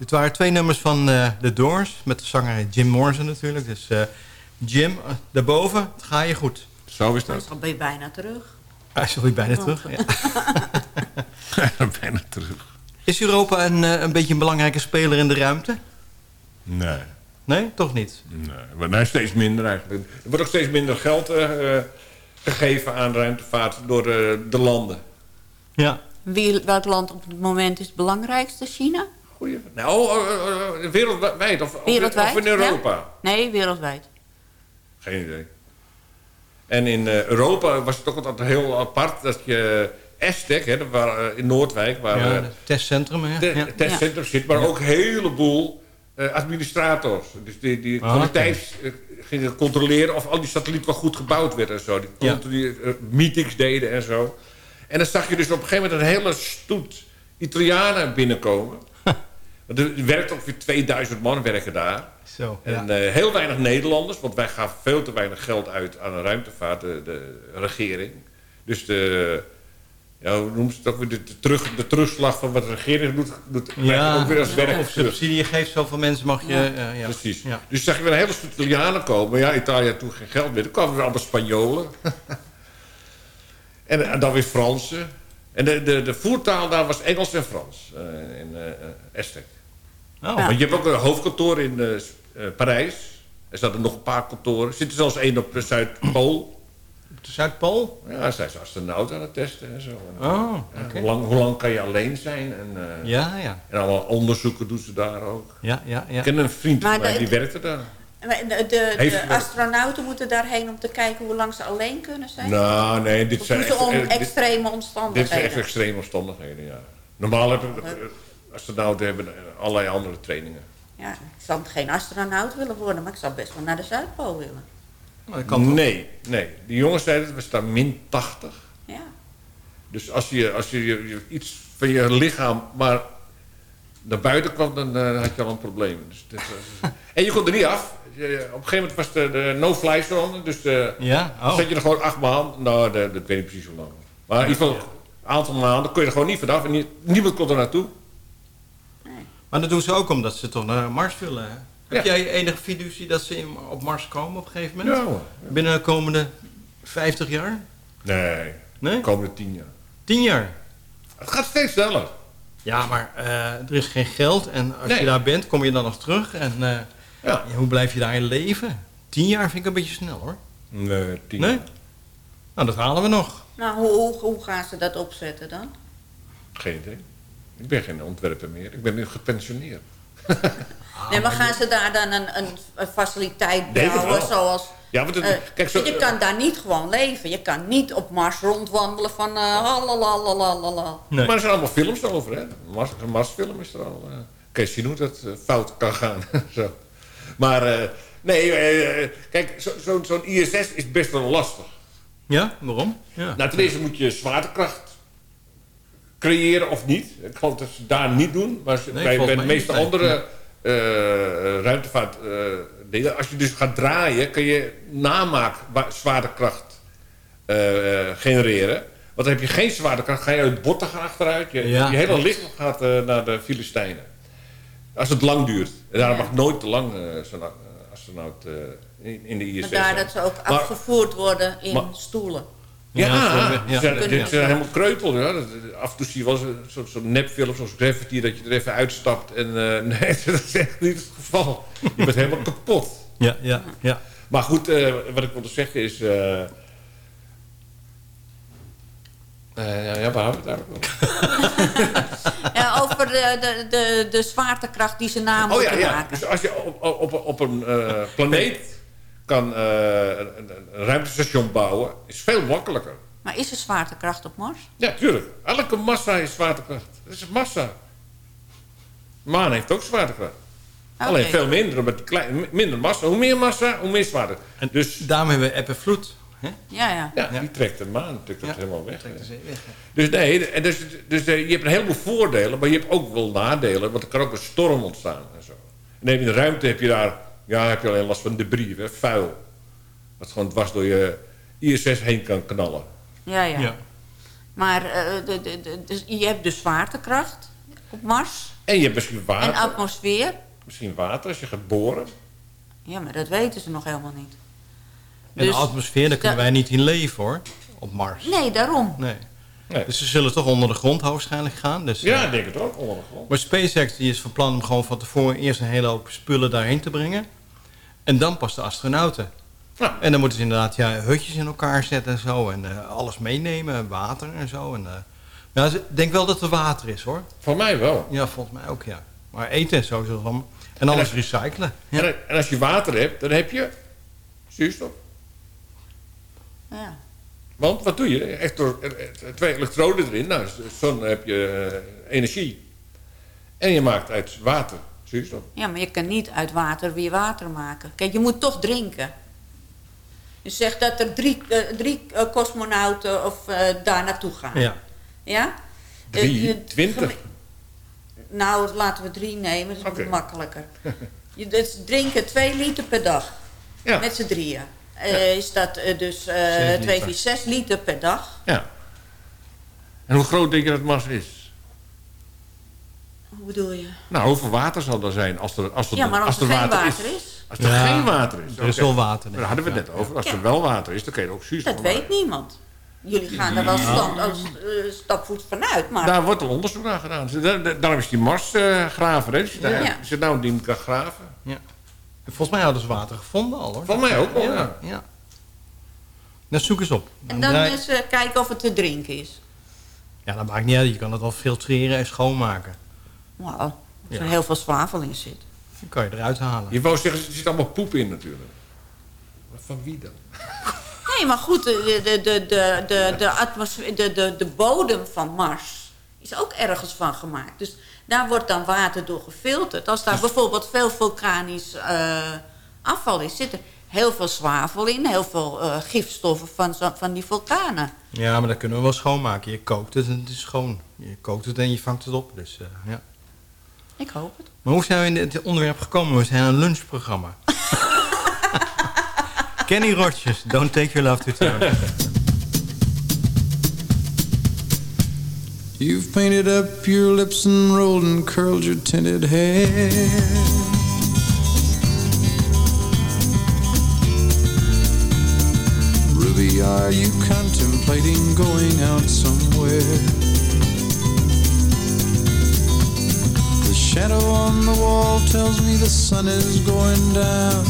[SPEAKER 10] dit waren twee nummers van eh The Doors. Met de zanger Jim Morrison natuurlijk. Dus eh, Jim, eh, daarboven, het ga je goed.
[SPEAKER 11] Zo is
[SPEAKER 12] Dan ben je bijna terug.
[SPEAKER 10] Ah, sorry, bijna
[SPEAKER 12] Oh.
[SPEAKER 10] terug. Ja.
[SPEAKER 11] bijna terug.
[SPEAKER 10] Is Europa een, eh, een beetje een belangrijke speler in de ruimte?
[SPEAKER 11] Nee.
[SPEAKER 10] Nee, toch niet?
[SPEAKER 11] Nee, maar nee, steeds minder eigenlijk. Er wordt ook steeds minder geld gegeven aan ruimtevaart door de landen.
[SPEAKER 10] Ja.
[SPEAKER 12] Wie, welk land op het moment is het belangrijkste? China?
[SPEAKER 11] Goeie. Nou, eh, eh, wereldwijd of, of-
[SPEAKER 12] Wereldwijd?
[SPEAKER 11] of in Europa?
[SPEAKER 12] Ja? Nee, wereldwijd.
[SPEAKER 11] Geen idee. En in eh, Europa was het toch altijd heel apart dat je Aztec, hè, dat waar, eh, in Noordwijk, waar
[SPEAKER 10] Ja,
[SPEAKER 11] eh,
[SPEAKER 10] het testcentrum, hè?
[SPEAKER 11] de-
[SPEAKER 10] Ja.
[SPEAKER 11] het testcentrum zit, maar
[SPEAKER 10] Ja.
[SPEAKER 11] ook een heleboel eh, administrators. Dus die, die
[SPEAKER 10] Ah,
[SPEAKER 11] kwaliteit eh, gingen controleren of al die satellieten wel goed gebouwd werden en zo. Die
[SPEAKER 10] Ja.
[SPEAKER 11] continu eh, meetings deden en zo. En dan zag je dus op een gegeven moment een hele stoet Italianen binnenkomen. Er werkt ongeveer 2000 man werken daar.
[SPEAKER 10] Zo,
[SPEAKER 11] En
[SPEAKER 10] ja.
[SPEAKER 11] eh, heel weinig Nederlanders, want wij gaven veel te weinig geld uit aan de ruimtevaart, de, de regering. Dus de, ja, hoe noemen ze het ook weer, de, de terug, de terugslag van wat de regering doet, doet
[SPEAKER 10] Ja,
[SPEAKER 11] ook weer als werk
[SPEAKER 10] of subsidie je geeft, zoveel mensen mag je...
[SPEAKER 12] Ja.
[SPEAKER 10] eh, ja.
[SPEAKER 11] Precies.
[SPEAKER 10] Ja.
[SPEAKER 11] Dus zag je weer een hele stuk Italianen komen. Ja, Italië had toen geen geld meer. Dan kwamen weer allemaal Spanjolen. en, en dan weer Fransen. En de, de, de voertaal daar was Engels en Frans. eh, in Aztec.
[SPEAKER 10] Oh.
[SPEAKER 11] Want je hebt ook een hoofdkantoor in eh, eh, Parijs. Er zaten nog een paar kantoren. Er zit er zelfs één op de Zuidpool.
[SPEAKER 10] Op de Zuidpool?
[SPEAKER 11] Ja, zijn ze astronaut aan het testen en zo. En,
[SPEAKER 10] Oh,
[SPEAKER 11] ja,
[SPEAKER 10] oké.
[SPEAKER 11] hoe, lang, hoe lang kan je alleen zijn? En, eh,
[SPEAKER 10] Ja, ja.
[SPEAKER 11] En allemaal onderzoeken doen ze daar ook.
[SPEAKER 10] Ja, ja, ja.
[SPEAKER 11] Ik ken een vriend van
[SPEAKER 12] Maar
[SPEAKER 11] mij,
[SPEAKER 12] de-
[SPEAKER 11] die werkte daar.
[SPEAKER 12] Maar De, de, de astronauten moeten daarheen om te kijken hoe lang ze alleen kunnen zijn?
[SPEAKER 11] Nou, nee, dit
[SPEAKER 12] Of
[SPEAKER 11] zijn echt,
[SPEAKER 12] om
[SPEAKER 11] dit-
[SPEAKER 12] extreme
[SPEAKER 11] Dit zijn
[SPEAKER 12] omstandigheden?
[SPEAKER 11] echt extreme omstandigheden, ja. Normaal hebben eh, astronauten hebben eh, allerlei andere trainingen.
[SPEAKER 12] Ja, ik zou geen astronaut willen worden, maar ik zou best wel naar de Zuidpool willen.
[SPEAKER 11] nee, nee. Die jongens zeiden, we staan min 80.
[SPEAKER 12] Ja.
[SPEAKER 11] Dus als je, als je, je- je iets van je lichaam maar naar buiten kwam, dan eh, had je al een probleem. Dus dit was- en je kon er niet af. Je- op een gegeven moment was de, de no-fly zone. Dus eh,
[SPEAKER 10] Ja? Oh.
[SPEAKER 11] zat je er gewoon acht maanden. Nou, dat, dat weet ik precies hoe lang. Maar in ieder geval, een aantal maanden kon je er gewoon niet vanaf. En nie- niemand kon er naartoe.
[SPEAKER 10] Maar dat doen ze ook omdat ze toch naar Mars willen. hè? Heb
[SPEAKER 11] Ja.
[SPEAKER 10] jij enige fiducie dat ze in- op Mars komen op een gegeven moment?
[SPEAKER 11] Ja, hoor.
[SPEAKER 10] Binnen de komende 50 jaar?
[SPEAKER 11] Nee,
[SPEAKER 10] Nee?
[SPEAKER 11] de komende tien jaar.
[SPEAKER 10] 10 jaar?
[SPEAKER 11] Het gaat steeds sneller.
[SPEAKER 10] Ja, maar eh, er is geen geld. En als
[SPEAKER 11] Nee.
[SPEAKER 10] je daar bent, kom je dan nog terug. En eh, ja, hoe blijf je daarin leven? 10 jaar vind ik een beetje snel hoor.
[SPEAKER 11] Nee, tien
[SPEAKER 10] Nee?
[SPEAKER 11] jaar.
[SPEAKER 10] Nou, dat halen we nog.
[SPEAKER 12] Nou, hoe, hoe, hoe gaan ze dat opzetten dan?
[SPEAKER 11] Geen idee. Ik ben geen ontwerper meer. Ik ben nu gepensioneerd.
[SPEAKER 12] nee, maar gaan ze daar dan een, een, een faciliteit bouwen
[SPEAKER 11] wel.
[SPEAKER 12] zoals...
[SPEAKER 11] Ja, want het-
[SPEAKER 12] eh,
[SPEAKER 11] kijk, zo-
[SPEAKER 12] je kan daar niet gewoon leven. Je kan niet op Mars rondwandelen van... Uh, halalalalala.
[SPEAKER 11] Maar er zijn allemaal films over, hè? Een Mars, een Marsfilm is er al. eh Kun je zien hoe dat eh, fout kan gaan. zo. Maar eh, nee, kijk, zo'n zo, zo'n ISS is best wel lastig.
[SPEAKER 10] Ja, waarom? Ja.
[SPEAKER 11] Nou, ten eerste moet je zwaartekracht creëren of niet. Ik geloof dat ze daar niet doen. Maar
[SPEAKER 10] Nee,
[SPEAKER 11] bij, de meeste
[SPEAKER 10] niet, nee.
[SPEAKER 11] andere eh, ruimtevaart eh, dingen... als je dus gaat draaien, kun je namaak wa- zwaartekracht eh, eh, genereren. Want dan heb je geen zwaartekracht, ga je uit botten gaan achteruit. Je,
[SPEAKER 10] Ja.
[SPEAKER 11] je hele lichaam gaat eh, naar de Filistijnen. Als het lang duurt. En daarom mag nooit te lang eh, zo'n eh, astronaut eh, in, in de ISS
[SPEAKER 12] Vandaar dat ze ook
[SPEAKER 11] Maar-
[SPEAKER 12] afgevoerd worden in
[SPEAKER 11] maar-
[SPEAKER 12] stoelen.
[SPEAKER 11] Ja,
[SPEAKER 10] Ja,
[SPEAKER 11] ja,
[SPEAKER 10] ja.
[SPEAKER 11] Ze zijn,
[SPEAKER 12] Kunnen
[SPEAKER 11] dit
[SPEAKER 12] we-
[SPEAKER 11] zijn helemaal kreupel. Ja. Dat- Af en toe zie je wel zo'n zo, zo'n nepfilm, zoals Gravity, dat je er even uitstapt. En eh, nee, dat is echt niet het geval. Je bent helemaal kapot.
[SPEAKER 10] Ja, ja, ja.
[SPEAKER 11] Maar goed, eh, wat ik wilde zeggen is... eh eh, ja, ja, waar hebben we het eigenlijk
[SPEAKER 12] Ja, over de, de, de, de zwaartekracht die ze na moeten
[SPEAKER 11] Oh ja, ja.
[SPEAKER 12] maken.
[SPEAKER 11] Dus als je op, op, op een eh, planeet kan eh, een, een, ruimtestation bouwen, is veel makkelijker.
[SPEAKER 12] Maar is er zwaartekracht op Mars?
[SPEAKER 11] Ja, tuurlijk. Elke massa is zwaartekracht. Dat is massa. Maan heeft ook zwaartekracht. Alleen veel minder, met klein, minder massa. Hoe meer massa, hoe meer zwaartekracht.
[SPEAKER 10] En
[SPEAKER 11] Dus
[SPEAKER 10] daarom hebben we eb en vloed. Hè?
[SPEAKER 12] Ja, ja.
[SPEAKER 11] ja, die trekt de maan trekt
[SPEAKER 10] Ja,
[SPEAKER 11] helemaal weg. Dus nee, en dus, dus eh, je hebt een heleboel voordelen, maar je hebt ook wel nadelen. Want er kan ook een storm ontstaan en zo. En in de ruimte heb je daar, ja, heb je alleen last van debris, hè, vuil. Wat gewoon dwars door je ISS heen kan knallen.
[SPEAKER 12] Ja, ja.
[SPEAKER 10] Ja.
[SPEAKER 12] Maar eh, de, de, de, dus je hebt dus zwaartekracht op Mars
[SPEAKER 11] En je hebt misschien water.
[SPEAKER 12] en atmosfeer.
[SPEAKER 11] Misschien water als je gaat boren.
[SPEAKER 12] Ja, maar dat weten ze nog helemaal niet.
[SPEAKER 10] En
[SPEAKER 12] Dus-
[SPEAKER 10] de atmosfeer, daar kunnen
[SPEAKER 12] Ja.
[SPEAKER 10] wij niet in leven hoor. Op Mars.
[SPEAKER 12] Nee, daarom.
[SPEAKER 10] Nee.
[SPEAKER 11] Nee.
[SPEAKER 10] Dus ze zullen toch onder de grond waarschijnlijk gaan. Dus,
[SPEAKER 11] Ja,
[SPEAKER 10] eh,
[SPEAKER 11] ik denk het ook, onder de grond.
[SPEAKER 10] Maar SpaceX die is van plan om gewoon van tevoren eerst een hele hoop spullen daarheen te brengen. En dan pas de astronauten. En dan moeten ze inderdaad ja, hutjes in elkaar zetten en zo. En eh, alles meenemen, water en zo. En, eh, ja, ze- ik denk wel dat er water is hoor.
[SPEAKER 11] Voor mij wel.
[SPEAKER 10] Ja, volgens mij ook ja. Maar eten en zo En alles
[SPEAKER 11] als-
[SPEAKER 10] recyclen.
[SPEAKER 11] En, en als je water hebt, dan heb je zuurstof.
[SPEAKER 12] Ja.
[SPEAKER 11] Want wat doe je? Echt door, eh, twee elektroden erin. Nou, zon heb je energie. En je maakt uit water zuurstof.
[SPEAKER 12] ja, maar je kan niet uit water weer water maken. Kijk, je moet toch drinken. Je zegt dat er drie, eh, drie eh, cosmonauten of, eh, daar naartoe gaan.
[SPEAKER 10] Ja.
[SPEAKER 12] Ja?
[SPEAKER 11] Drie,
[SPEAKER 12] Eh, eh,
[SPEAKER 11] twintig.
[SPEAKER 12] Nou, laten we drie nemen, dat is
[SPEAKER 11] Oké.
[SPEAKER 12] makkelijker. Je dus drinken twee liter per dag.
[SPEAKER 11] Ja.
[SPEAKER 12] Met z'n drieën. Eh, Is dat eh, dus eh twee,
[SPEAKER 11] liter.
[SPEAKER 12] vier, zes liter per dag?
[SPEAKER 11] Ja. En hoe groot denk je dat Mars is?
[SPEAKER 12] Hoe bedoel je?
[SPEAKER 11] Nou, hoeveel water zal er zijn als er, als er,
[SPEAKER 12] Ja, maar als er geen water is?
[SPEAKER 11] Als er
[SPEAKER 10] Ja,
[SPEAKER 11] geen water is.
[SPEAKER 10] er is
[SPEAKER 11] oké.
[SPEAKER 10] wel water,
[SPEAKER 11] Daar hadden we het net over. Als
[SPEAKER 12] Ja.
[SPEAKER 11] er wel water is, dan kun je ook zuurstof
[SPEAKER 12] Dat weet niemand. Jullie gaan er wel
[SPEAKER 11] Ja.
[SPEAKER 12] stand, als, eh, stapvoets vanuit. Maar
[SPEAKER 11] Daar wordt al onderzoek naar gedaan. Daar- daar- Daarom is die Mars-graver. hè. Die zit, daar,
[SPEAKER 12] Ja.
[SPEAKER 11] die zit nou die kan graven.
[SPEAKER 10] Ja. En volgens mij hadden ze water gevonden al hoor.
[SPEAKER 11] Van mij ook al, ja.
[SPEAKER 10] ja. ja. Nou, zoek eens op.
[SPEAKER 12] En dan eens eh, kijken of het te drinken is.
[SPEAKER 10] Ja, dat maakt niet uit. Je kan het wel filtreren en schoonmaken.
[SPEAKER 12] Nou, als er
[SPEAKER 10] Ja.
[SPEAKER 12] heel veel zwavel in zit.
[SPEAKER 10] Die kan je eruit halen.
[SPEAKER 11] Je wou zeggen, er zit allemaal poep in natuurlijk. Maar van wie dan?
[SPEAKER 12] Nee, maar goed, de, de, de, de, de, de, atmosfeer, de, de, de bodem van Mars is ook ergens van gemaakt. Dus daar wordt dan water door gefilterd. Als daar bijvoorbeeld veel vulkanisch eh, afval is, zit er heel veel zwavel in, heel veel eh, gifstoffen van, van die vulkanen.
[SPEAKER 10] Ja, maar dat kunnen we wel schoonmaken. Je kookt het en het is schoon. Je kookt het en je vangt het op. Dus, eh, ja.
[SPEAKER 12] Ik hoop het.
[SPEAKER 10] Maar hoe zijn we in dit onderwerp gekomen? We zijn een lunchprogramma. Kenny Rogers, Don't Take Your Love to Town.
[SPEAKER 15] You've painted up your lips and rolled and curled your tinted hair. Ruby, are you contemplating going out somewhere? Shadow on the wall tells me the sun is going down.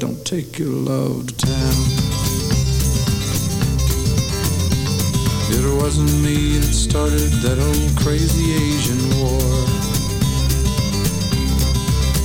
[SPEAKER 15] Don't take your love to town. It wasn't me that started that old crazy Asian war.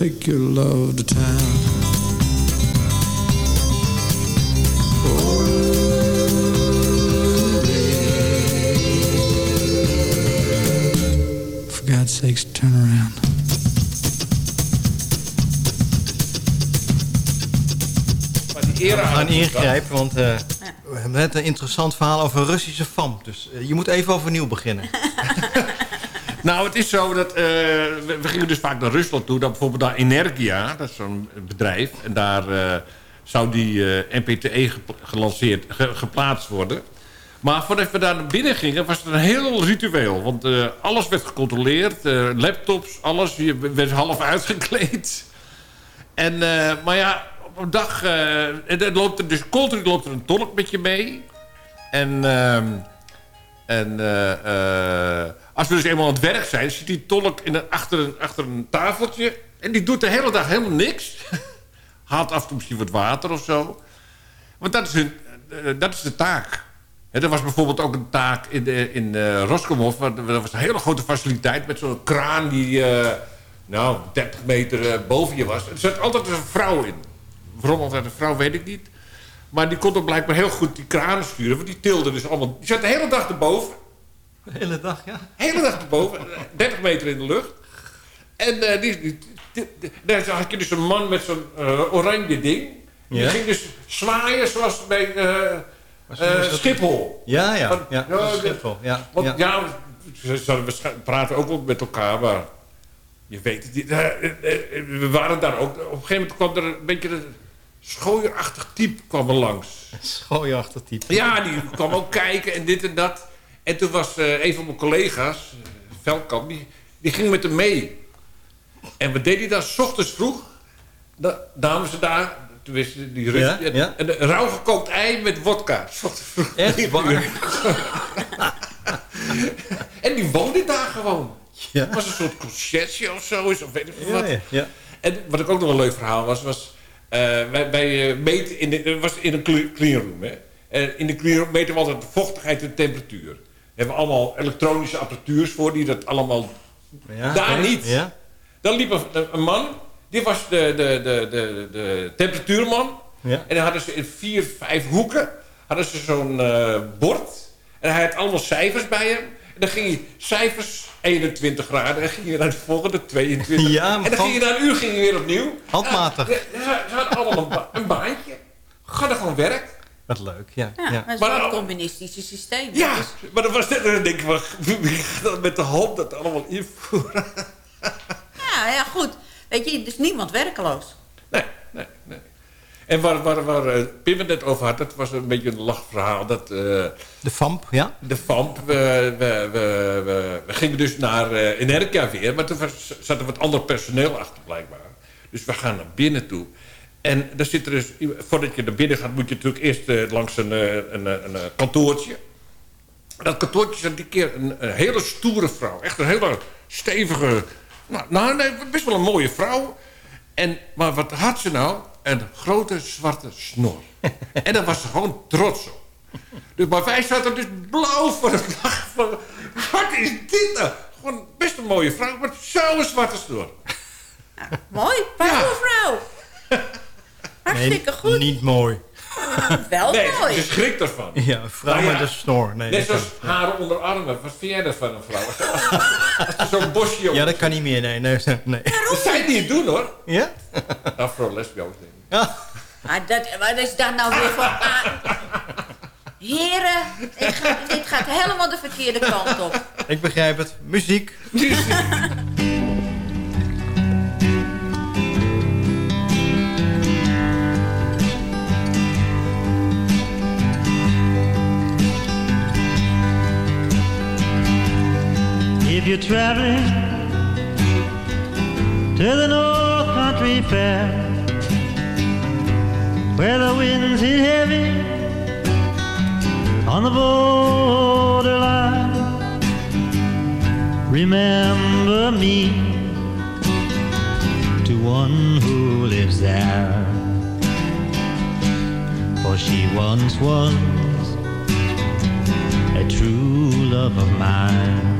[SPEAKER 15] Take your love to town. For God's sakes, turn around.
[SPEAKER 11] Toe
[SPEAKER 10] ingrijpen, want eh, we hebben net een interessant verhaal over een Russische FAM. Dus eh, je moet even overnieuw beginnen.
[SPEAKER 11] Nou, het is zo dat... eh, we, gingen dus vaak naar Rusland toe. Dat bijvoorbeeld daar Energia, dat is zo'n bedrijf. En daar eh, zou die eh, NPTE gelanceerd, ge- geplaatst worden. Maar voordat we daar naar binnen gingen, was het een heel ritueel. Want alles werd gecontroleerd. laptops, alles. Je werd half uitgekleed. En, maar ja, op een dag... en loopt er dus continu loopt er een tolk met je mee. En... ehm, en als we dus eenmaal aan het werk zijn... zit die tolk in een, achter, een, achter een tafeltje... en die doet de hele dag helemaal niks. Haalt af en toe misschien wat water of zo. Want dat is, hun, eh, dat is de taak. Hè, er was bijvoorbeeld ook een taak in, de, in uh, Er was een hele grote faciliteit met zo'n kraan... die eh, nou, 30 meter eh, boven je was. Er zat altijd een vrouw in. Waarom altijd een vrouw, weet ik niet. Maar die kon ook blijkbaar heel goed die kranen sturen. Want die tilde dus allemaal... Die zat de hele dag erboven.
[SPEAKER 10] De hele dag, ja.
[SPEAKER 11] De hele dag erboven. 30 meter in de lucht. En eh, die, die, die- die- daar had je dus een man met zo'n eh, oranje ding. Die
[SPEAKER 10] Ja.
[SPEAKER 11] ging dus zwaaien zoals bij
[SPEAKER 10] dat-
[SPEAKER 11] Schiphol.
[SPEAKER 10] Ja, ja.
[SPEAKER 11] Want-
[SPEAKER 10] ja, is Schiphol, ja.
[SPEAKER 11] Want
[SPEAKER 10] ja.
[SPEAKER 11] ja, we praten ook wel met elkaar, maar je weet het niet. We waren daar ook. Op een gegeven moment kwam er een beetje een schooierachtig type kwam er langs.
[SPEAKER 10] Schooierachtig type.
[SPEAKER 11] Ja, die kwam ook kijken en dit en dat. En toen was eh, een van mijn collega's, Veldkamp, die, die ging met hem mee. En wat deed hij dan? 's ochtends vroeg da, namen ze daar, toen wisten die Russen,
[SPEAKER 10] Ja, ja.
[SPEAKER 11] en een rauw gekookt ei met wodka. 's ochtends vroeg.
[SPEAKER 10] Echt waar?
[SPEAKER 11] en die woonde daar gewoon.
[SPEAKER 10] Ja.
[SPEAKER 11] Het was een soort concessie of zo, of weet ik veel wat.
[SPEAKER 10] ja.
[SPEAKER 11] En wat ik ook nog een leuk verhaal was, was... eh, wij, wij eh, meten in de, was in een cle- cleanroom, hè. En in de cleanroom meten we altijd de vochtigheid en de temperatuur. Hebben allemaal elektronische apparatuurs voor die dat allemaal...
[SPEAKER 10] Ja,
[SPEAKER 11] daar niet.
[SPEAKER 10] Ja.
[SPEAKER 11] Dan liep een, een man, die was de, de, de, de, de temperatuurman.
[SPEAKER 10] Ja.
[SPEAKER 11] En dan hadden ze in vier, vijf hoeken hadden ze zo'n eh, bord. En hij had allemaal cijfers bij hem. En dan ging hij cijfers 21 graden. En ging je naar de volgende 22.
[SPEAKER 10] Ja, maar
[SPEAKER 11] en dan
[SPEAKER 10] gewoon-
[SPEAKER 11] ging je na een uur ging je weer opnieuw.
[SPEAKER 10] Handmatig.
[SPEAKER 11] Ja, ze, ze hadden allemaal een, ba- een baantje. Ga er gewoon werk.
[SPEAKER 10] Wat leuk, ja.
[SPEAKER 12] Ja,
[SPEAKER 10] ja.
[SPEAKER 12] dat is
[SPEAKER 11] Maar
[SPEAKER 12] wel het communistische systeem.
[SPEAKER 11] Ja,
[SPEAKER 12] Dus-
[SPEAKER 11] maar dan was dit, dan denk ik, dat met de hand dat allemaal invoeren?
[SPEAKER 12] ja, ja, goed. Weet je, dus niemand werkeloos.
[SPEAKER 11] Nee, nee, nee. En waar, waar, waar eh, Pim het net over had, dat was een beetje een lachverhaal. Dat, eh,
[SPEAKER 10] De VAMP, ja.
[SPEAKER 11] de VAMP, we, we, we, we, we gingen dus naar eh Energia weer, maar toen was, zat er wat ander personeel achter blijkbaar. Dus we gaan naar binnen toe. En daar zit er dus, voordat je naar binnen gaat, moet je natuurlijk eerst eh, langs een, eh, een, een, een, eh, kantoortje. Dat kantoortje zat die keer een, een hele stoere vrouw. Echt een hele stevige, nou, nou nee, best wel een mooie vrouw. En, maar wat had ze nou? Een grote zwarte snor. en daar was ze gewoon trots op. Dus, maar wij zaten dus blauw voor het lachen van... Wat is dit nou? Gewoon best een mooie vrouw, maar zo'n zwarte snor.
[SPEAKER 12] Mooi, vrouw. Hartstikke goed.
[SPEAKER 10] Niet mooi.
[SPEAKER 12] Wel
[SPEAKER 11] nee,
[SPEAKER 12] mooi.
[SPEAKER 11] je schrikt ervan.
[SPEAKER 10] Ja, vrouw
[SPEAKER 11] Nou ja,
[SPEAKER 10] met een snor. Nee,
[SPEAKER 11] Net zoals haren onder armen. Wat vind jij daarvan, een vrouw? Zo'n bosje op...
[SPEAKER 10] Ja, dat kan niet meer. Nee, nee, nee.
[SPEAKER 11] Dat zou je niet doen, hoor.
[SPEAKER 10] Ja?
[SPEAKER 11] Afro-lesbisch, denk ik.
[SPEAKER 10] Ja.
[SPEAKER 12] Maar dat, wat is dat nou weer voor... a- Heren, dit gaat, dit gaat helemaal de verkeerde kant op.
[SPEAKER 10] Ik begrijp het. Muziek.
[SPEAKER 16] If you're traveling to the North Country Fair, where the winds hit heavy on the borderline, remember me to one who lives there, for she once was a true love of mine.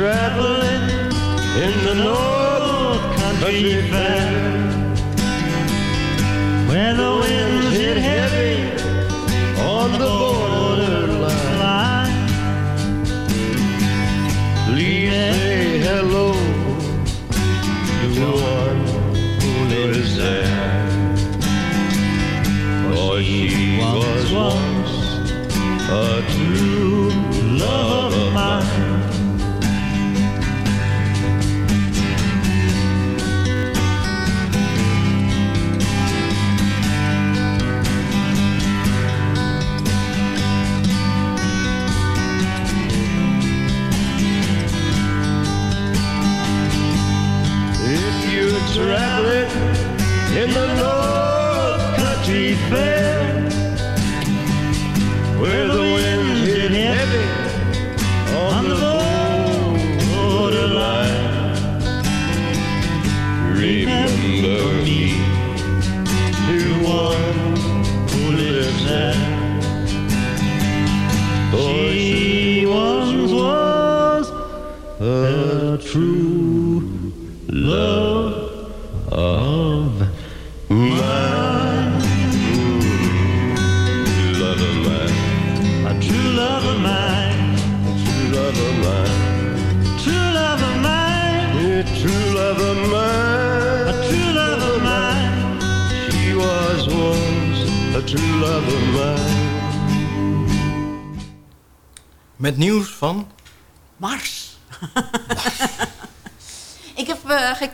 [SPEAKER 17] traveling in the North Country Fair,
[SPEAKER 16] where the winds hit heavy
[SPEAKER 17] on the borderline, please say hello to one who lives there. For she was once a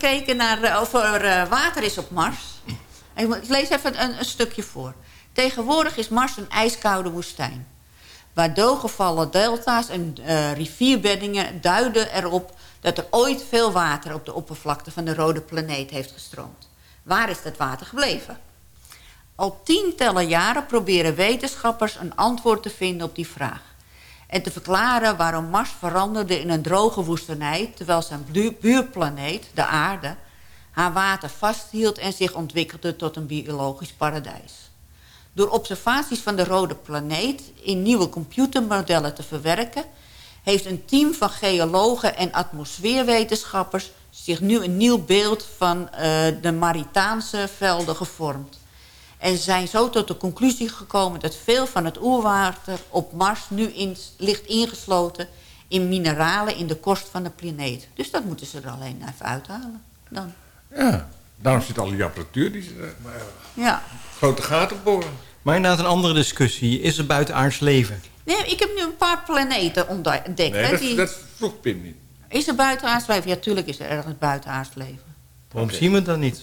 [SPEAKER 12] gekeken naar eh, of er eh, water is op Mars. Ik, lees even een, een stukje voor. Tegenwoordig is Mars een ijskoude woestijn. Waar dooggevallen delta's en eh, rivierbeddingen duiden erop... dat er ooit veel water op de oppervlakte van de rode planeet heeft gestroomd. Waar is dat water gebleven? Al tientallen jaren proberen wetenschappers een antwoord te vinden op die vraag. En te verklaren waarom Mars veranderde in een droge woestenij... terwijl zijn bu- buurplaneet, de aarde, haar water vasthield... en zich ontwikkelde tot een biologisch paradijs. Door observaties van de rode planeet in nieuwe computermodellen te verwerken... heeft een team van geologen en atmosfeerwetenschappers... zich nu een nieuw beeld van eh, de Maritaanse velden gevormd. En zijn zo tot de conclusie gekomen dat veel van het oerwater op Mars nu in, ligt ingesloten in mineralen in de korst van de planeet. Dus dat moeten ze er alleen even uithalen. Dan.
[SPEAKER 11] Ja, daarom zit al die apparatuur die ze eh, maar, eh,
[SPEAKER 12] Ja.
[SPEAKER 11] grote gaten boren.
[SPEAKER 10] Maar inderdaad een andere discussie. Is er buitenaards leven?
[SPEAKER 12] Nee, ik heb nu een paar planeten ontdekt.
[SPEAKER 11] Nee,
[SPEAKER 12] hè,
[SPEAKER 11] dat,
[SPEAKER 12] die-
[SPEAKER 11] dat vroeg Pim niet.
[SPEAKER 12] Is er buitenaards leven? Ja, tuurlijk is er ergens buitenaards leven.
[SPEAKER 10] Waarom zien we het dan niet?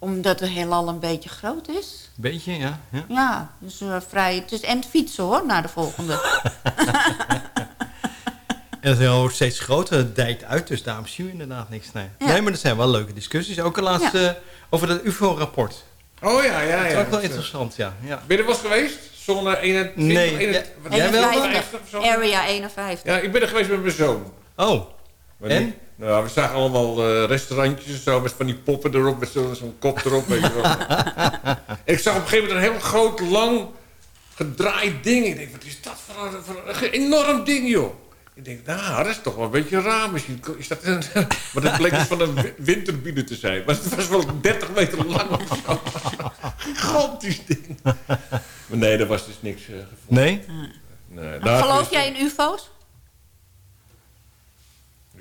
[SPEAKER 12] Omdat het heelal een beetje groot is.
[SPEAKER 10] Beetje, ja. ja.
[SPEAKER 12] Ja, dus eh, vrij... Het is en fietsen hoor, naar de volgende.
[SPEAKER 10] En het heel wordt steeds groter, het dijkt uit, dus daarom zien we inderdaad niks. Nee,
[SPEAKER 12] Ja.
[SPEAKER 10] nee maar dat zijn wel leuke discussies. Ook laatst
[SPEAKER 12] Ja.
[SPEAKER 10] eh, over dat UFO-rapport.
[SPEAKER 11] Oh ja, ja,
[SPEAKER 10] Dat is
[SPEAKER 11] ja.
[SPEAKER 10] ook wel
[SPEAKER 11] Dat,
[SPEAKER 10] interessant, ja. ja.
[SPEAKER 11] Ben je er wel eens geweest? Zone 21?
[SPEAKER 10] Nee.
[SPEAKER 11] 21,
[SPEAKER 10] Ja,
[SPEAKER 11] wat-
[SPEAKER 10] jij wel?
[SPEAKER 12] 51,
[SPEAKER 11] of zo?
[SPEAKER 12] Area 51.
[SPEAKER 11] Ja, ik ben er geweest met mijn zoon.
[SPEAKER 10] Oh, En?
[SPEAKER 11] Nou, we zagen allemaal eh, restaurantjes en zo met van die poppen erop, met zo- zo'n kop erop. Weet je wel. en ik zag op een gegeven moment een heel groot, lang gedraaid ding. Ik denk, wat is dat voor een, voor een enorm ding, joh? Ik denk, nou, dat is toch wel een beetje raar misschien. Is dat een, maar dat bleek dus van een wi- windturbine te zijn. Maar het was wel 30 meter lang of zo. Gigantisch ding. Maar nee, er was dus niks gevonden.
[SPEAKER 10] Nee?
[SPEAKER 11] nee daar
[SPEAKER 12] geloof jij in ufo's?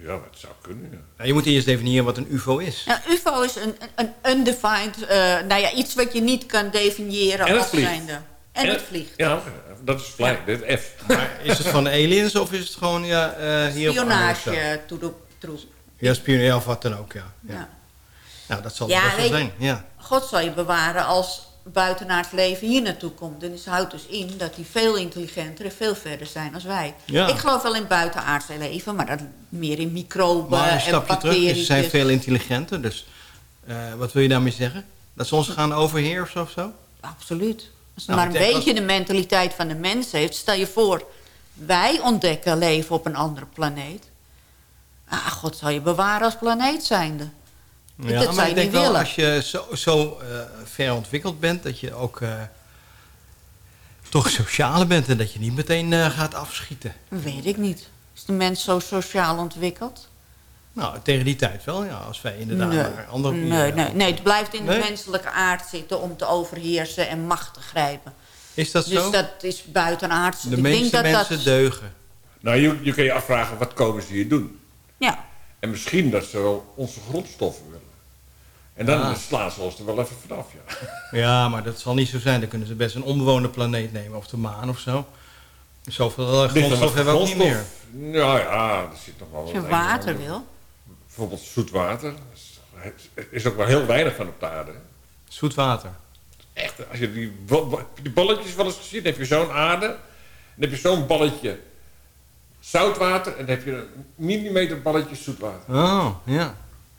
[SPEAKER 11] Ja, het zou kunnen, ja.
[SPEAKER 10] Nou, je moet eerst definiëren wat een UFO is.
[SPEAKER 12] Ja, UFO is een, een undefined, eh, nou ja, iets wat je niet kan definiëren
[SPEAKER 11] En het
[SPEAKER 12] als
[SPEAKER 11] vliegt.
[SPEAKER 12] zijnde. En het vliegt.
[SPEAKER 11] Ja, dat is fly, dit is F.
[SPEAKER 10] Maar is het van aliens of is het gewoon ja, eh, hier op?
[SPEAKER 12] Spionage toe de troep.
[SPEAKER 10] Ja, spionage of wat dan ook, ja. ja.
[SPEAKER 12] Ja.
[SPEAKER 10] Nou, dat zal
[SPEAKER 12] Ja,
[SPEAKER 10] het best wel zijn. Ja.
[SPEAKER 12] God zal je bewaren als buitenaards leven hier naartoe komt. Dan is- houdt dus in dat die veel intelligenter en veel verder zijn als wij.
[SPEAKER 10] Ja.
[SPEAKER 12] Ik geloof wel in buitenaards leven, maar dat meer in microben
[SPEAKER 10] Maar een
[SPEAKER 12] en
[SPEAKER 10] stapje terug,
[SPEAKER 12] bacteriën.
[SPEAKER 10] ze zijn veel intelligenter. Dus eh, wat wil je daarmee zeggen? Dat ze ons gaan overheersen of zo?
[SPEAKER 12] Absoluut. Als
[SPEAKER 10] Nou,
[SPEAKER 12] maar een beetje de mentaliteit van de mens heeft. Stel je voor, wij ontdekken leven op een andere planeet. Ah, God zal je bewaren als planeet zijnde.
[SPEAKER 10] Ja,
[SPEAKER 12] dat
[SPEAKER 10] maar
[SPEAKER 12] zou je
[SPEAKER 10] ik denk
[SPEAKER 12] niet
[SPEAKER 10] wel,
[SPEAKER 12] willen.
[SPEAKER 10] als je zo, zo eh, ver ontwikkeld bent, dat je ook eh, toch socialer bent en dat je niet meteen eh, gaat afschieten.
[SPEAKER 12] Weet ik niet. Is de mens zo sociaal ontwikkeld?
[SPEAKER 10] Nou, tegen die tijd wel, ja. Als wij inderdaad
[SPEAKER 12] nee.
[SPEAKER 10] naar andere...
[SPEAKER 12] nee, nee, nee, het blijft in
[SPEAKER 10] Nee?
[SPEAKER 12] de menselijke aard zitten om te overheersen en macht te grijpen.
[SPEAKER 10] Is dat
[SPEAKER 12] dus
[SPEAKER 10] zo?
[SPEAKER 12] dat is buitenaards.
[SPEAKER 10] De
[SPEAKER 12] ik
[SPEAKER 10] meeste
[SPEAKER 12] denk dat
[SPEAKER 10] mensen
[SPEAKER 12] dat,
[SPEAKER 10] deugen.
[SPEAKER 11] Nou, je, je kan je afvragen, wat komen ze hier doen?
[SPEAKER 12] Ja.
[SPEAKER 11] En misschien dat ze wel onze grondstoffen willen. En dan
[SPEAKER 10] Ah.
[SPEAKER 11] slaan ze ons er wel even vanaf, ja.
[SPEAKER 10] Ja, maar dat zal niet zo zijn. Dan kunnen ze best een onbewoonde planeet nemen. Of de maan of zo. Zoveel uh, grondstof hebben we ook niet meer.
[SPEAKER 11] Nou ja, er zit nog wel
[SPEAKER 12] als
[SPEAKER 11] wat
[SPEAKER 12] je water wil.
[SPEAKER 11] Bijvoorbeeld zoet water. Er is ook wel heel weinig van op de aarde.
[SPEAKER 10] Zoet water.
[SPEAKER 11] Echt, als je die, die balletjes wel eens gezien, dan heb je zo'n aarde. Dan heb je zo'n balletje zoutwater. En dan heb je een millimeter balletje zoetwater.
[SPEAKER 10] Oh, ja.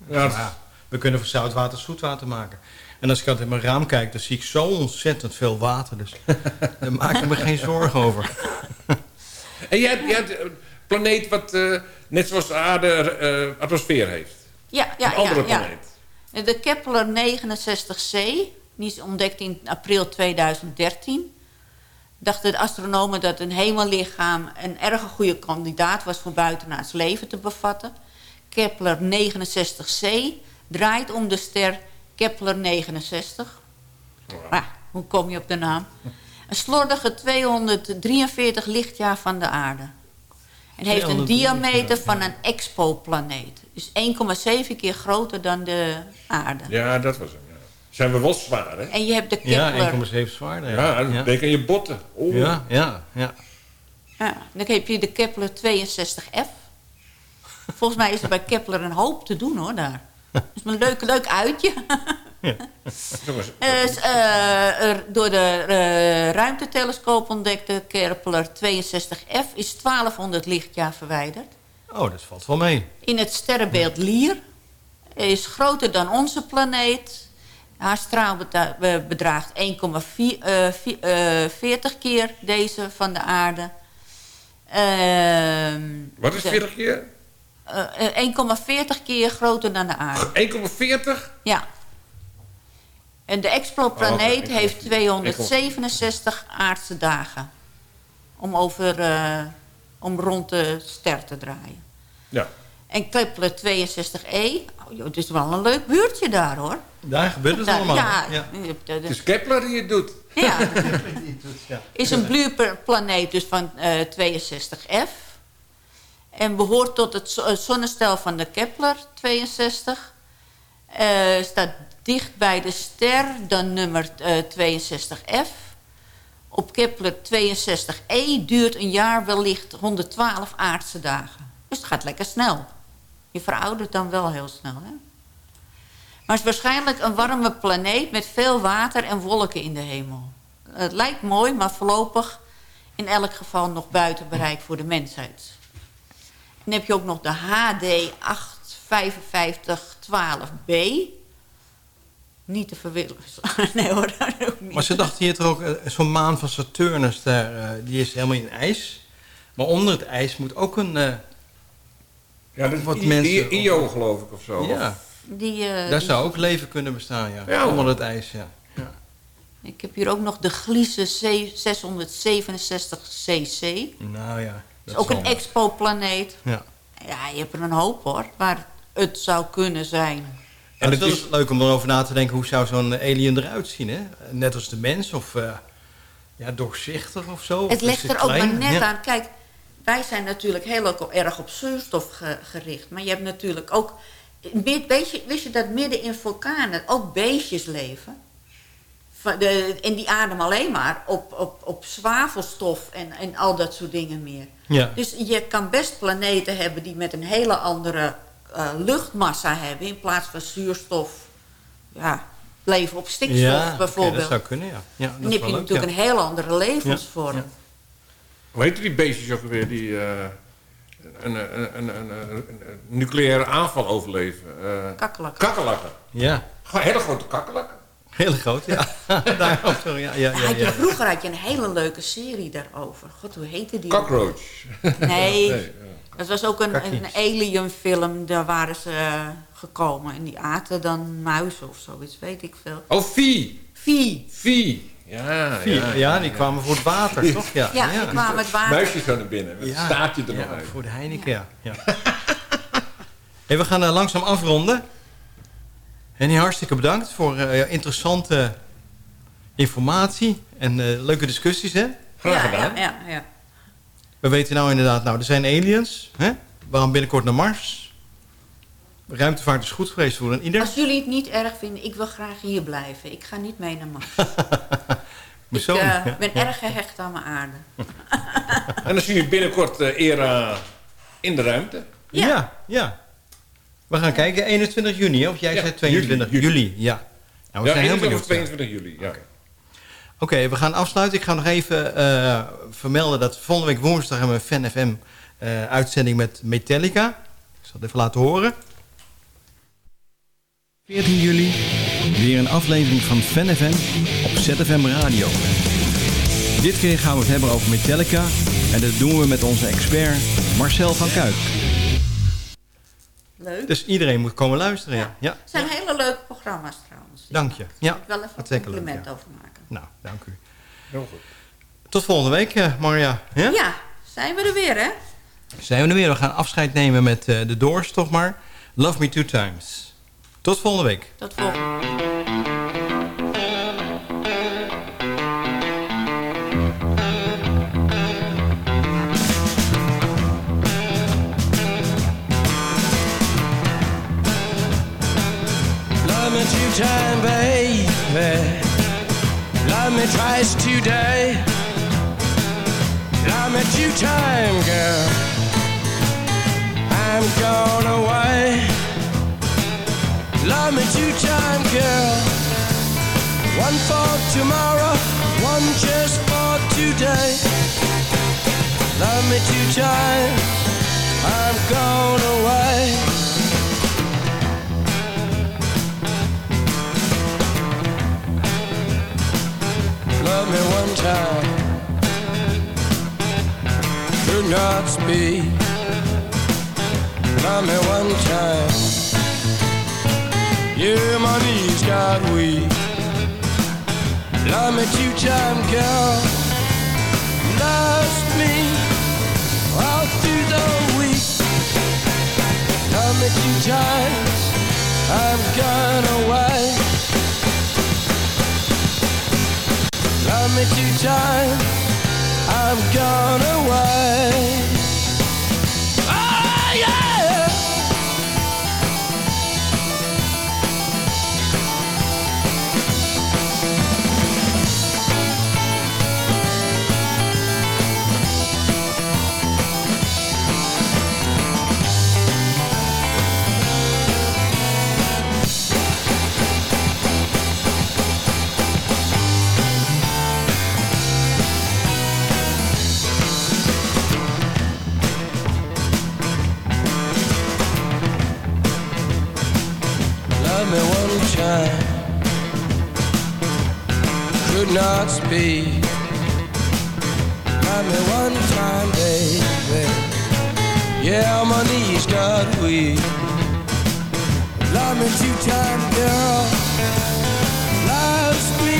[SPEAKER 11] Ja, dat-
[SPEAKER 10] Ja, we kunnen van zoutwater zoetwater maken. En als ik altijd in mijn raam kijk, dan zie ik zo ontzettend veel water. Dus daar maak ik me geen zorgen over.
[SPEAKER 11] En jij hebt, jij hebt een planeet wat eh, net zoals de aarde eh, atmosfeer heeft.
[SPEAKER 12] Ja, ja,
[SPEAKER 11] een andere
[SPEAKER 12] ja,
[SPEAKER 11] planeet.
[SPEAKER 12] ja. De Kepler 69c, die is ontdekt in april 2013. Dachten de astronomen dat een hemellichaam een erg goede kandidaat was voor buitenaards leven te bevatten. Kepler 69c draait om de ster Kepler 69. Ah, hoe kom je op de naam? Een slordige 243 lichtjaar van de aarde. En heeft een
[SPEAKER 11] 243,
[SPEAKER 12] diameter van een exoplaneet. Dus 1,7 keer groter dan de aarde.
[SPEAKER 11] Ja, dat was hem. Ja. Zijn we wel zwaar, hè?
[SPEAKER 12] En je hebt de
[SPEAKER 10] Ja,
[SPEAKER 12] Kepler.
[SPEAKER 10] 1,7 zwaarder.
[SPEAKER 11] Ja, dan denk aan je botten.
[SPEAKER 10] Ja, ja, ja.
[SPEAKER 12] Ja, dan heb je de Kepler 62F. Volgens mij is er bij Kepler een hoop te doen hoor daar. Dat is een leuk, leuk uitje. Eh, er door de eh, ruimtetelescoop ontdekte Kepler 62F is 1200 lichtjaar verwijderd.
[SPEAKER 10] Oh, dat valt wel mee.
[SPEAKER 12] In het sterrenbeeld Lier is groter dan onze planeet. Haar straal bedraagt 1,40 keer deze van de aarde. Ehm,
[SPEAKER 11] Wat is
[SPEAKER 12] de-
[SPEAKER 11] 40 keer?
[SPEAKER 12] Eh, eh, 1,40 keer groter dan de aarde.
[SPEAKER 11] 1,40?
[SPEAKER 12] Ja. En de exoplaneet
[SPEAKER 11] Oh,
[SPEAKER 12] heeft 267 aardse dagen. Om, over, eh, om rond de ster te draaien.
[SPEAKER 11] Ja.
[SPEAKER 12] En Kepler 62e, oh, joh, het is wel een leuk buurtje daar hoor.
[SPEAKER 10] Daar gebeurt het
[SPEAKER 12] Daar-
[SPEAKER 10] allemaal.
[SPEAKER 12] Ja,
[SPEAKER 10] ja.
[SPEAKER 11] Het is Kepler die het doet.
[SPEAKER 12] ja. Is een bluurplaneet dus van eh 62F. En behoort tot het zo- het zonnestel van de Kepler 62. Eh, staat dicht bij de ster dan nummer eh, 62F. Op Kepler 62e duurt een jaar wellicht 112 aardse dagen. Dus het gaat lekker snel. Je veroudert dan wel heel snel, hè? Maar het is waarschijnlijk een warme planeet met veel water en wolken in de hemel. Het lijkt mooi, maar voorlopig in elk geval nog buiten bereik voor de mensheid. En dan heb je ook nog de HD 85512b. Niet te verwisselen. nee hoor, dat ook niet.
[SPEAKER 10] Maar ze dachten hier toch ook, eh, zo'n maan van Saturnus, daar, eh, die is helemaal in ijs. Maar onder het ijs moet ook een... eh,
[SPEAKER 11] Ja, dat is
[SPEAKER 10] wat
[SPEAKER 11] I-
[SPEAKER 10] mensen...
[SPEAKER 11] Io geloof ik of zo.
[SPEAKER 10] Ja,
[SPEAKER 12] Die, eh,
[SPEAKER 10] daar
[SPEAKER 12] die-
[SPEAKER 10] zou ook leven kunnen bestaan, ja.
[SPEAKER 11] Ja,
[SPEAKER 10] onder het ijs, ja. ja.
[SPEAKER 12] Ik heb hier ook nog de Gliese C- 667cc.
[SPEAKER 10] Nou ja.
[SPEAKER 12] Dat is ook een exoplaneet.
[SPEAKER 10] Ja.
[SPEAKER 12] Ja, je hebt er een hoop hoor, waar het zou kunnen zijn.
[SPEAKER 10] En het is leuk om erover na te denken, hoe zou zo'n alien eruit zien, hè? Net als de mens, of eh, ja, doorzichtig of zo?
[SPEAKER 12] Het
[SPEAKER 10] is
[SPEAKER 12] er ook maar net
[SPEAKER 10] Ja.
[SPEAKER 12] aan. Kijk, wij zijn natuurlijk heel ook erg op zuurstof ge- gericht. Maar je hebt natuurlijk ook... Weet je, wist je dat midden in vulkanen ook beestjes leven? Van de, en die ademen alleen maar op, op, op zwavelstof en, en al dat soort dingen meer.
[SPEAKER 10] Ja.
[SPEAKER 12] Dus je kan best planeten hebben die met een hele andere eh, luchtmassa hebben... in plaats van zuurstof, ja, leven op stikstof
[SPEAKER 10] ja,
[SPEAKER 12] bijvoorbeeld.
[SPEAKER 10] dat zou kunnen, ja. ja dat
[SPEAKER 12] Dan heb je
[SPEAKER 10] leuk,
[SPEAKER 12] natuurlijk
[SPEAKER 10] ja.
[SPEAKER 12] een heel andere levensvorm.
[SPEAKER 10] Ja,
[SPEAKER 11] Hoe heet die beestjes ook weer die eh, een, een, een, een, nucleaire aanval overleven? Uh,
[SPEAKER 12] Kakkelakken.
[SPEAKER 11] Kakkelakken.
[SPEAKER 10] Ja.
[SPEAKER 11] Gewoon hele grote kakkelakken.
[SPEAKER 10] Hele groot, ja. Daarom, sorry, ja, ja, ja,
[SPEAKER 12] Had je. Vroeger had je een hele leuke serie daarover. God, hoe heette die?
[SPEAKER 11] Cockroach.
[SPEAKER 12] Nee,
[SPEAKER 11] Nee,
[SPEAKER 12] dat was ook een, een alien film. Daar waren ze eh, gekomen. En die aten dan muizen of zoiets, weet ik veel.
[SPEAKER 11] Oh, Vie.
[SPEAKER 12] Vie.
[SPEAKER 11] Vie. Ja,
[SPEAKER 10] Vier,
[SPEAKER 11] ja,
[SPEAKER 10] ja, die kwamen voor het water, toch? Ja,
[SPEAKER 12] Ja, die kwamen het water.
[SPEAKER 11] Muisjes zo naar binnen. Met een staartje er nog uit.
[SPEAKER 10] voor de Heineken, ja. ja. hey, we gaan eh, langzaam afronden. Henny, hartstikke bedankt voor eh, interessante informatie en eh, leuke discussies. Hè?
[SPEAKER 11] Graag gedaan.
[SPEAKER 12] Ja, ja, ja.
[SPEAKER 10] We weten nou inderdaad, nou, er zijn aliens. Hè? We gaan binnenkort naar Mars. Ruimtevaart is goed geweest voor een ieder.
[SPEAKER 12] Als jullie het niet erg vinden, ik wil graag hier blijven. Ik ga niet mee naar Mars. ik
[SPEAKER 10] Zo,
[SPEAKER 12] eh,
[SPEAKER 10] ja.
[SPEAKER 12] ben erg gehecht aan mijn aarde.
[SPEAKER 11] En dan zie je binnenkort eh, Era in de ruimte.
[SPEAKER 10] Ja. ja, We gaan kijken, 21 juni, of jij
[SPEAKER 11] Ja,
[SPEAKER 10] zei 22
[SPEAKER 11] juli,
[SPEAKER 10] juli.
[SPEAKER 11] juli.
[SPEAKER 10] ja. Nou, we
[SPEAKER 11] ja,
[SPEAKER 10] zijn heel
[SPEAKER 11] 21
[SPEAKER 10] benieuwd.
[SPEAKER 11] of 22 juli. Ja.
[SPEAKER 10] Oké, we gaan afsluiten. Ik ga nog even eh, vermelden dat volgende week woensdag hebben we een Fan FM eh, uitzending met Metallica. Ik zal het even laten horen. 14 juli, weer een aflevering van Fan FM op ZFM Radio. Dit keer gaan we het hebben over Metallica en dat doen we met onze expert Marcel van Kuik.
[SPEAKER 12] Leuk.
[SPEAKER 10] Dus iedereen moet komen luisteren, ja. ja.
[SPEAKER 12] Het zijn hele leuke programma's trouwens.
[SPEAKER 10] Dank je. Ja,
[SPEAKER 12] ik wel even
[SPEAKER 10] dat
[SPEAKER 12] een
[SPEAKER 10] is zeker leuk,
[SPEAKER 12] compliment
[SPEAKER 10] ja.
[SPEAKER 12] over maken.
[SPEAKER 10] Nou, dank u.
[SPEAKER 11] Heel goed.
[SPEAKER 10] Tot volgende week, eh, Marja. Ja?
[SPEAKER 12] Ja, zijn we er weer, hè?
[SPEAKER 10] Zijn we er weer. We gaan afscheid nemen met eh, de Doors, toch maar. Love Me Two Times. Tot volgende week.
[SPEAKER 12] Tot volgende
[SPEAKER 14] time, baby. Love me twice today. Love me two time, girl. I'm gone away. Love me two time, girl. One for tomorrow, one just for today. Love me two time. I'm gone away. Time. Could not speak. Love me one time. Yeah, my knees got weak. Love me two time, girl. Lost me all through the week. Love me two times. I'm gone away. Love me two times, I'm gone away. Oh, yeah! Time, could not speak. Love me one time, baby. Yeah, my knees got weak. Love me two time, girl. Loves me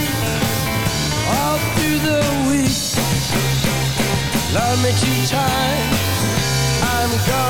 [SPEAKER 14] all through the week. Love me two times, I'm gone